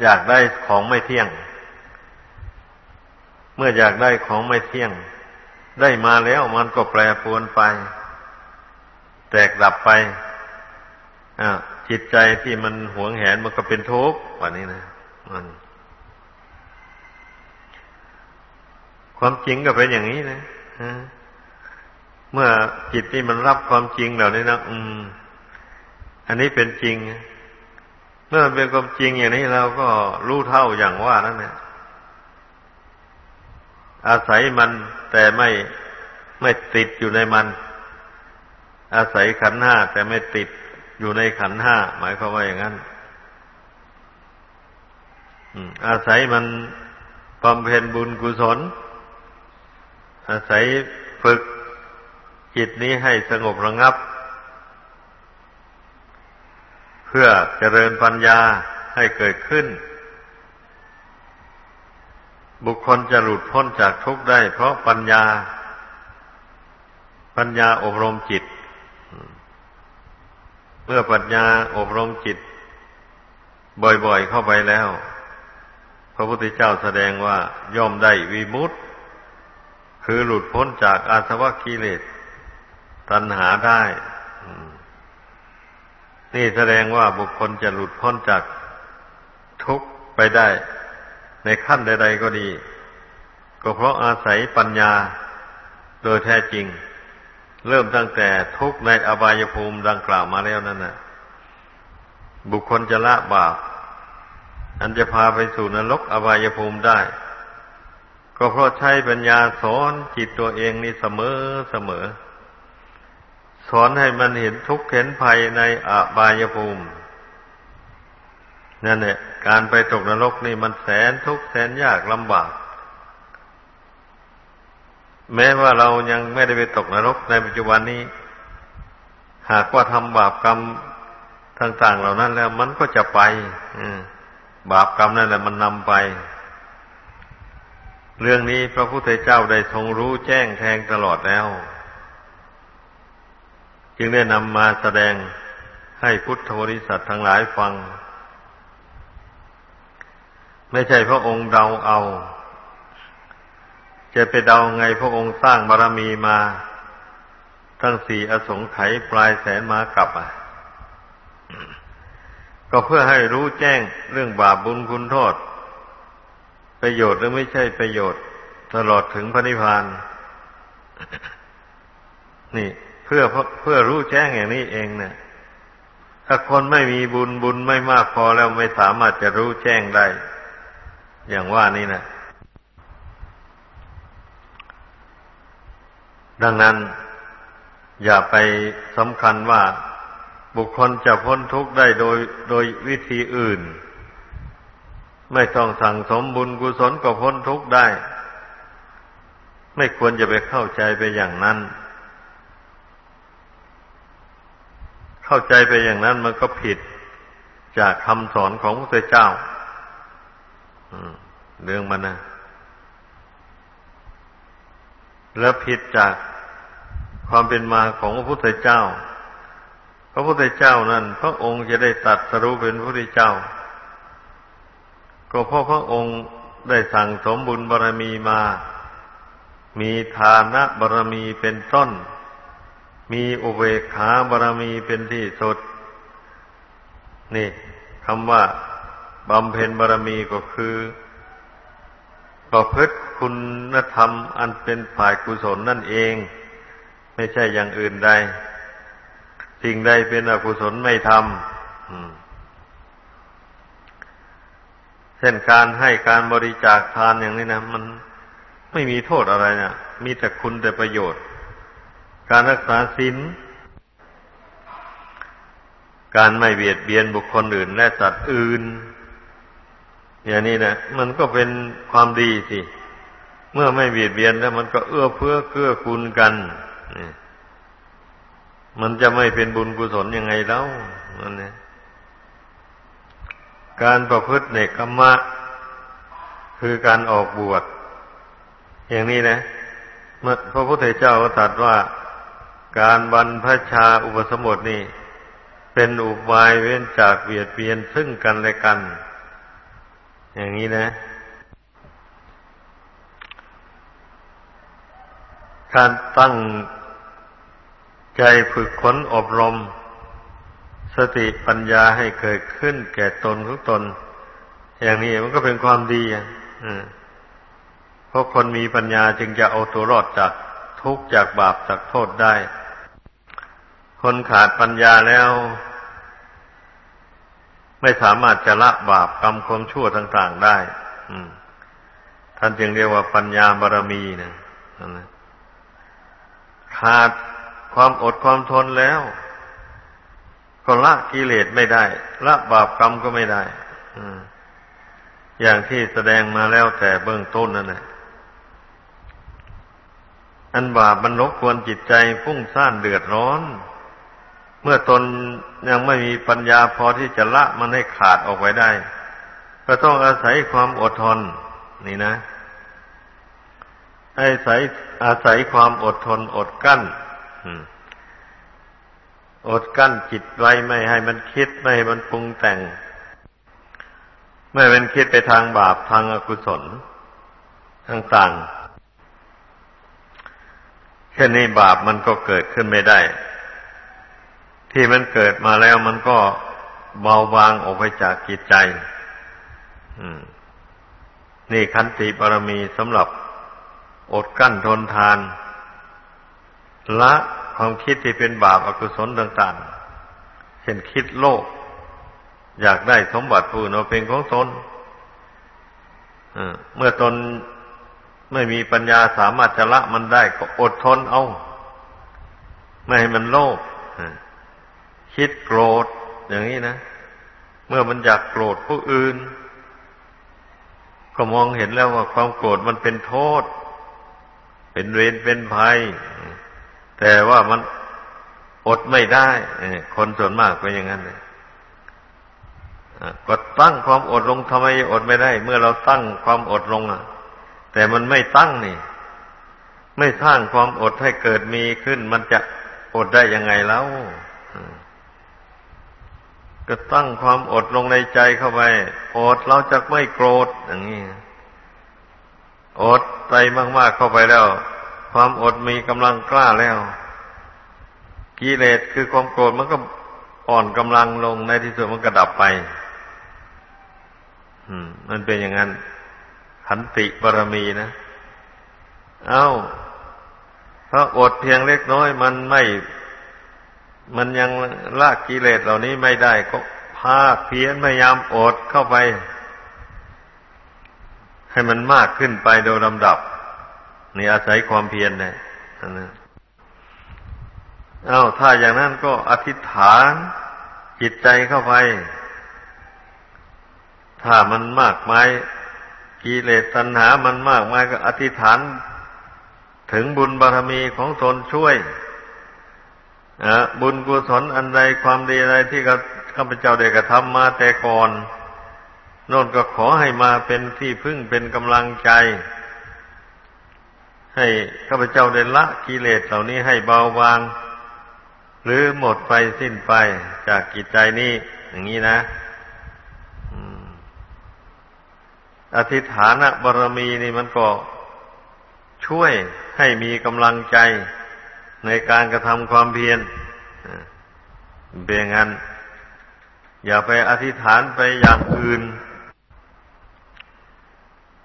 อยากได้ของไม่เที่ยง เมื่ออยากได้ของไม่เที่ยง ได้มาแล้วมันก็แปรปรวนไป แตกดับไปจิตใจที่มันหวงแหนมันก็เป็นทุกข์วันนี้นะมันความจริงก็เป็นอย่างนี้นะเมื่อจิตที่มันรับความจริงเหล่านี้นะอืม อันนี้เป็นจริง มื่อเป็นความจริงอย่างนี้เราก็รู้เท่าอย่างว่านั่นแหละอาศัยมันแต่ไม่ไม่ติดอยู่ในมัน อาศัยขันห้าแต่ไม่ติดอยู่ในขันห้าหมายความว่าอย่างนั้นอาศัยมันบำเพ็ญบุญกุศล อาศัยฝึกจิตนี้ให้สงบระงับ เพื่อเจริญปัญญาให้เกิดขึ้น บุคคลจะหลุดพ้นจากทุกข์ได้เพราะปัญญา ปัญญาอบรมจิต เมื่อปัญญาอบรมจิต บ่อยๆเข้าไปแล้ว พระพุทธเจ้าแสดงว่าย่อมได้วิมุตติคือหลุดพ้นจากอาสวะกิเลสตัณหาได้ นี่แสดงว่าบุคคลจะหลุดพ้นจากทุกข์ไปได้ ในขั้นใด ๆก็ดี ก็เพราะอาศัยปัญญาโดยแท้จริง เริ่มตั้งแต่ทุกในอบายภูมิดังกล่าวมาแล้วนั่นนะบุคคลจะละบาป อันจะพาไปสู่นรกอบายภูมิได้ ก็เพราะใช้ปัญญาสอนจิตตัวเองนี่เสมอเสมอ สอนให้มันเห็นทุกข์เห็นภัยในอบายภูมินั่นแหละการไปตกนรกนี่มันแสนทุกข์แสนยากลำบาก แม้ว่าเรายังไม่ได้ไปตกนรกในปัจจุบันนี้ หากว่าทำบาปกรรมต่างๆเหล่านั้นแล้วมันก็จะไปบาปกรรมนั่นแหละมันนำไป เรื่องนี้พระพุทธเจ้าได้ทรงรู้แจ้งแทงตลอดแล้ว จึงได้นำมาแสดงให้พุทธบริษัททั้งหลายฟัง ไม่ใช่พระองค์เดาเอา จะไปเดาไงพระองค์สร้างบารรมีมา ทั้งสี่อสงไขยปลายแสนมากลับอะก็เพื่อให้รู้แจ้งเรื่องบาปบุญคุณโทษ ประโยชน์หรือไม่ใช่ประโยชน์ ตลอดถึงพระนิพพาน นี่ เพื่อเพื่อรู้แจ้งอย่างนี้เองเนี่ยถ้าคนไม่มีบุญบุญไม่มากพอแล้วไม่สามารถจะรู้แจ้งได้ อย่างว่านี่นะดังนั้น อย่าไปสำคัญว่าบุคคลจะพ้นทุกข์ได้โดยโดยวิธีอื่น ไม่ต้องสั่งสมบุญกุศลก็พ้นทุกข์ได้ ไม่ควรจะไปเข้าใจไปอย่างนั้น เข้าใจไปอย่างนั้นมันก็ผิดจากคำสอนของพระเจ้าเรื่องมันนะแล้วผิดจากความเป็นมาของพระพุทธเจ้า พระพุทธเจ้านั้น พระองค์จะได้ตัดสรู้เป็นพระพุทธเจ้า ก็เพราะพระองค์ได้สั่งสมบุญบารรมีมา มีฐานะบารรมีเป็นต้น มีอุเบกขาบารมีเป็นที่สุด นี่คำว่าบำเพ็ญบารรมีก็คือประพฤติคุณธรรมอันเป็นฝ่ายกุศลนั่นเอง ไม่ใช่อย่างอื่นใดสิ่งใดเป็นอกุศลไม่ทำเช่นการให้การบริจาคทานอย่างนี้นะ มันไม่มีโทษอะไรนะมีแต่คุณแต่ประโยชน์ การรักษาศีลการไม่เบียดเบียนบุคคลอื่น และสัตว์อื่น อย่างนี้นะมันก็เป็นความดีสิเมื่อไม่เบียดเบียนแล้ว มันก็เอื้อเฟื้อเกื้อกูลกันมันจะไม่เป็นบุญกุศลยังไงเล่านั่นเนี่ยการประพฤติในกรรมะ คือการออกบวชอย่างนี้นะพระพุทธเจ้าก็ตรัสว่า การบรรพชาอุปสมบทนี่ เป็นอุบายเว้นจากเบียดเบียนซึ่งกันและกัน อย่างนี้นะการตั้งใจฝึกขนอบรม สติปัญญาให้เกิดขึ้นแก่ตนทุกตน อย่างนี้มันก็เป็นความดีอะเพราะคนมีปัญญาจึงจะเอาตัวรอดจากทุกข์จากบาปจากโทษได้ คนขาดปัญญาแล้ว ไม่สามารถจะละบาปกรรมความชั่วต่าง ๆได้ท่านจึงเรียกว่าปัญญาบารมีนะขาดความอดความทนแล้ว ก็ละกิเลสไม่ได้ ละบาปกรรมก็ไม่ได้อย่างที่แสดงมาแล้วแต่เบื้องต้นนั่นแหละอันบาปมันรบกวนจิตใจฟุ้งซ่านเดือดร้อน เมื่อตนยังไม่มีปัญญาพอที่จะละมันให้ขาดออกไปได้ ก็ต้องอาศัยความอดทน นี่นะอาศัยอาศัยความอดทนอดกั้นอดกั้นจิตไว้ไม่ให้มันคิดไม่ให้มันปรุงแต่ง ไม่เป็นคิดไปทางบาปทางอกุศลต่างๆแค่นี้บาปมันก็เกิดขึ้นไม่ได้ ที่มันเกิดมาแล้วมันก็เบาบางออกไปจากจิตใจนี่ขันติบารมีสำหรับอดกั้นทนทาน ละความคิดที่เป็นบาปอากุศลต่างๆ เช่นคิดโลภอยากได้สมบัติผู้นเป็นของตนเมื่อตนไม่มีปัญญาสามารถจะละมันได้ก็อดทนเอา ไม่ให้มันโลภ คิดโกรธอย่างนี้นะ เมื่อมันอยากโกรธผู้อื่น ก็มองเห็นแล้วว่าความโกรธมันเป็นโทษ เป็นเวรเป็นภัย แต่ว่ามันอดไม่ได้คนส่วนมากเป็นอย่างนั้นเลยก็ตั้งความอดลงทำไมอดไม่ได้ เมื่อเราตั้งความอดลงอะ แต่มันไม่ตั้งนี่ ไม่สร้างความอดให้เกิดมีขึ้น มันจะอดได้ยังไงแล้ว ก็ตั้งความอดลงในใจเข้าไป อดเราจะไม่โกรธอย่างนี้ อดใจมากๆเข้าไปแล้ว ความอดมีกำลังกล้าแล้วกิเลสคือความโกรธมันก็อ่อนกำลังลงในที่สุดมันก็ดับไป อืม มันเป็นอย่างนั้นขันติบารมีนะ เอา้า ถ้าอดเพียงเล็กน้อยมันไม่ มันยังละกิเลสเหล่านี้ไม่ได้ก็พาเพียรพยายามอดเข้าไป ให้มันมากขึ้นไปโดยลำดับนี่อาศัยความเพียรนะนะเอาถ้าอย่างนั้นก็อธิษฐานจิตใจเข้าไป ถ้ามันมากมายกิเลสตัณหามันมากมายก็อธิษฐานถึงบุญบารมีของตนช่วย บุญกุศลอันใดความดีอะไรที่ข้าพเจ้าได้กระทำมาแต่ก่อนโน่นก็ขอให้มาเป็นที่พึ่งเป็นกำลังใจ ให้ข้าพเจ้าได้ละกิเลสเหล่านี้ให้เบาบาง หรือหมดไปสิ้นไปจากกิจใจนี้ อย่างนี้นะอธิฐานบารมีนี่มันก็ช่วยให้มีกำลังใจ ในการกระทำความเพียรเบียงันอย่าไปอธิษฐานไปอย่างอื่น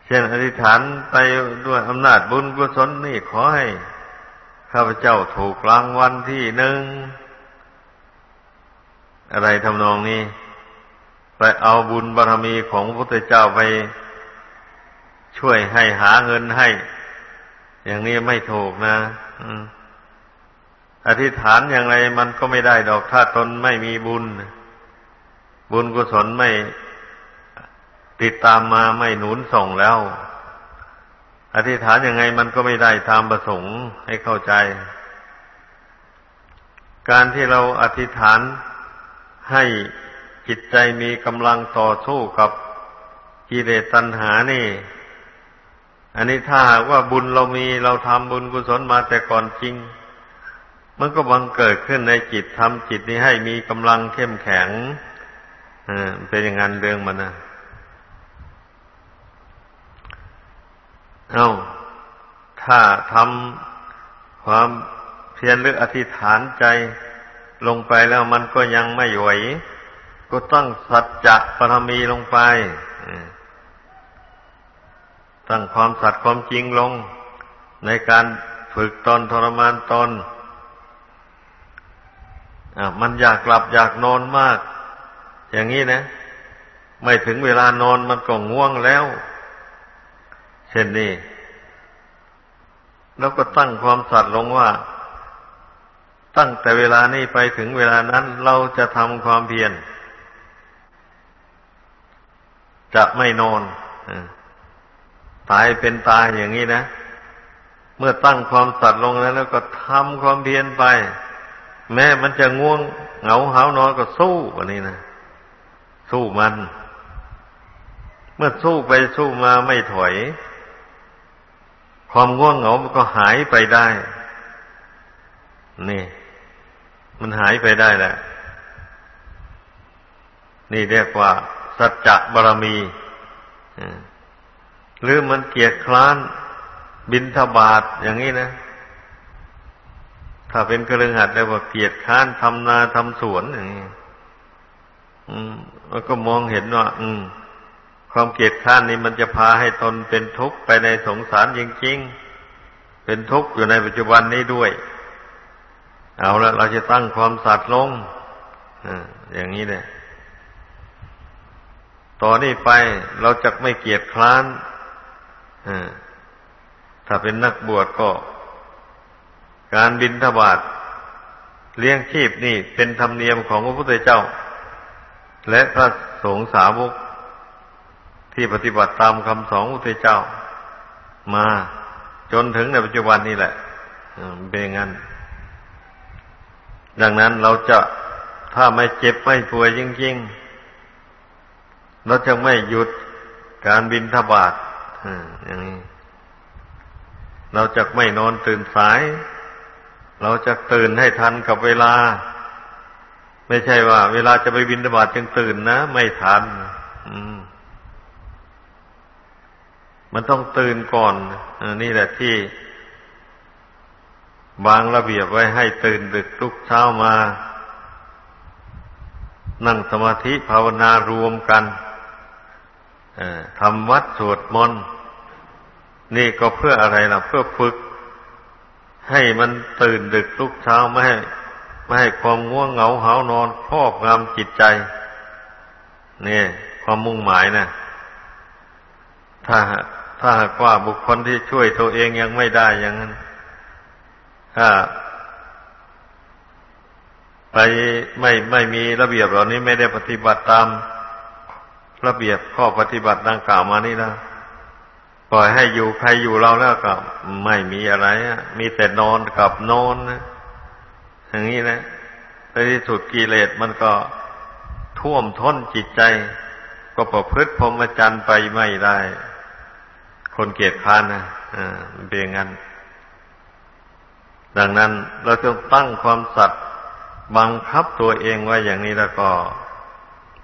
เช่นอธิษฐานไปด้วยอำนาจบุญกุศลนี่ขอให้ข้าพเจ้าถูกรางวัลที่หนึ่ง อะไรทำนองนี้ ไปเอาบุญบารรมีของพระพุทธเจ้าไป ช่วยให้หาเงินให้ อย่างนี้ไม่ถูกนะ อ อธิษฐานอย่างไรมันก็ไม่ได้ดอกถ้าตนไม่มีบุญ บุญกุศลไม่ติดตามมาไม่หนุนส่งแล้ว อธิษฐานยังไงมันก็ไม่ได้ตามประสงค์ให้เข้าใจ การที่เราอธิษฐานให้จิตใจมีกำลังต่อสู้กับกิเลสตัณหานี่ อันนี้ถ้าหากว่าบุญเรามีเราทำบุญกุศลมาแต่ก่อนจริง มันก็บังเกิดขึ้นในจิตทำจิตนี้ให้มีกำลังเข้มแข็งเป็นอย่างนั้นเรื่องมันนะเอาถ้าทำความเพียรหรืออธิษฐานใจลงไปแล้วมันก็ยังไม่ไหวก็ต้องสัจจะปรมีลงไปตั้งความสัตย์ความจริงลง ในการฝึกตนทรมานตน มันอยากกลับอยากนอนมาก อย่างนี้นะ ไม่ถึงเวลานอนมันก็ง่วงแล้ว เช่นนี้ แล้วก็ตั้งความสัตย์ลงว่า ตั้งแต่เวลานี้ไปถึงเวลานั้นเราจะทำความเพียรจะไม่นอนตายเป็นตายอย่างนี้นะ เมื่อตั้งความสัตย์ลงแล้ว แล้วก็ทำความเพียรไป แม้มันจะง่วงเหงาหานอนก็สู้วันนี้นะสู้มัน เมื่อสู้ไปสู้มาไม่ถอย ความง่วงเหงามันก็หายไปได้ นี่ มันหายไปได้แหละนี่เรียกว่าสัจจะบารมีหรือมันเกียดคร้านบินทบาทอย่างนี้นะ ถ้าเป็นกระเรืองหัดแล้วว่าเกียดค้านทำนาทำสวนอย่างนี้อืมมันก็มองเห็นว่า อืม ความเกียดค้านนี้มันจะพาให้ตนเป็นทุกข์ไปในสงสารจริงๆ เป็นทุกข์อยู่ในปัจจุบันนี้ด้วย เอาละเราจะตั้งความสัตย์ลงออย่างนี้เนี่ยต่อนนี้ไปเราจะไม่เกียดคร้านถ้าเป็นนักบวชก็ การบินทบาทเลี้ยงชีพนี่เป็นธรรมเนียมของพระพุทธเจ้า และพระสงฆ์สาวกที่ปฏิบัติตามคำสอนพระพุทธเจ้า มาจนถึงในปัจจุบันนี้แหละเป็นงั้น ดังนั้นเราจะถ้าไม่เจ็บไม่ป่วยจริงๆ เราจะไม่หยุดการบินทบาทอย่างนี้ เราจะไม่นอนตื่นสาย เราจะตื่นให้ทันกับเวลา ไม่ใช่ว่า เวลาจะไปบินบาตจึงตื่นนะ ไม่ทันมันต้องตื่นก่อนอนี่แหละที่บางระเบียบไว้ให้ตื่นดึกทุกเช้ามา นั่งสมาธิภาวนารวมกันทำวัดสวดมนต์นี่ก็เพื่ออะไรล่ะ เพื่อฝึก ให้มันตื่นดึกลุกเช้าไม่ให้ไม่ให้ความง่วงเหงาหานอนครอบงำจิตใจนี่ความมุ่งหมายนะถ้าถ้าหากว่าบุคคลที่ช่วยตัวเองยังไม่ได้อย่างนั้นถ้าไปไม่ไม่มีระเบียบเหล่านี้ไม่ได้ปฏิบัติตาม ระเบียบข้อปฏิบัติดังกล่าวมานี่นะ ปล่อยให้อยู่ใครอยู่เราแล้วก็ไม่มีอะไรมีแต่นอนกับนอนนะอย่างนี้นะในที่สุดกิเลสมันก็ท่วมท้นจิตใจ ก็ประพฤติพรหมจรรย์ไปไม่ได้ คนเกียจค้านนะอ่าเป็นอย่างนั้นดังนั้นเราจงตั้งความสัตย์บังคับตัวเองไว้อย่างนี้แล้วก็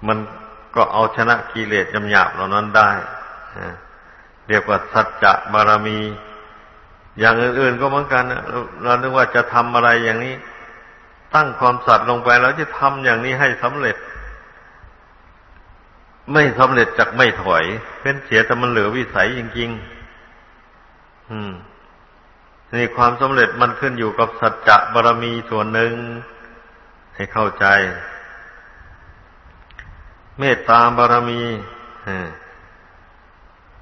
มันก็เอาชนะกิเลสจำหยาบเหล่านั้นได้ เรียกว่าสัจจะบารมี อย่างอื่นๆก็เหมือนกันเรานึกว่าจะทำอะไรอย่างนี้ ตั้งความสัตย์ลงไปแล้วจะทำอย่างนี้ให้สำเร็จ ไม่สำเร็จจากไม่ถอย เป็นเสียแต่มันเหลือวิสัยจริงๆ อืมนี่ความสำเร็จมันขึ้นอยู่กับสัจจะบารมีส่วนหนึ่งให้เข้าใจ เมตตาบารมี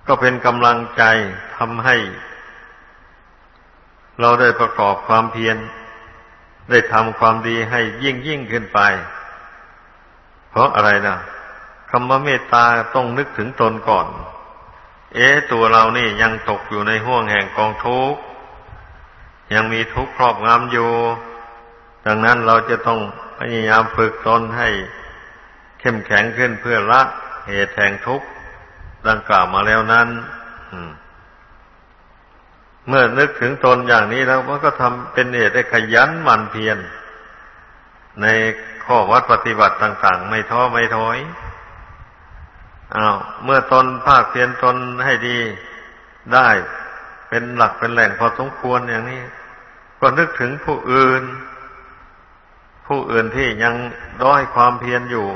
ก็เป็นกำลังใจทำให้ เราได้ประกอบความเพียร ได้ทำความดีให้ยิ่งยิ่งขึ้นไป เพราะอะไรนะคำว่าเมตตาต้องนึกถึงตนก่อน เอ๊ตัวเรานี่ยังตกอยู่ในห่วงแห่งกองทุกข์ยังมีทุกข์ครอบงำอยู่ ดังนั้นเราจะต้องพยายามฝึกตนให้ เข้มแข็งขึ้นเพื่อละเหตุแห่งทุกข์ ดังกล่าวมาแล้วนั้นเมื่อนึกถึงตนอย่างนี้แล้วมันก็ทำเป็นเหตุให้ขยันหมั่นเพียรในข้อวัดปฏิบัติต่างๆ ไม่ท้อไม่ถอยอา้าวเมื่อตนภาคเพียรตนให้ดีได้เป็นหลักเป็นแหล่งพอสมควรอย่างนี้ ก็นึกถึงผู้อื่น ผู้อื่นที่ยังด้อยความเพียรอยู่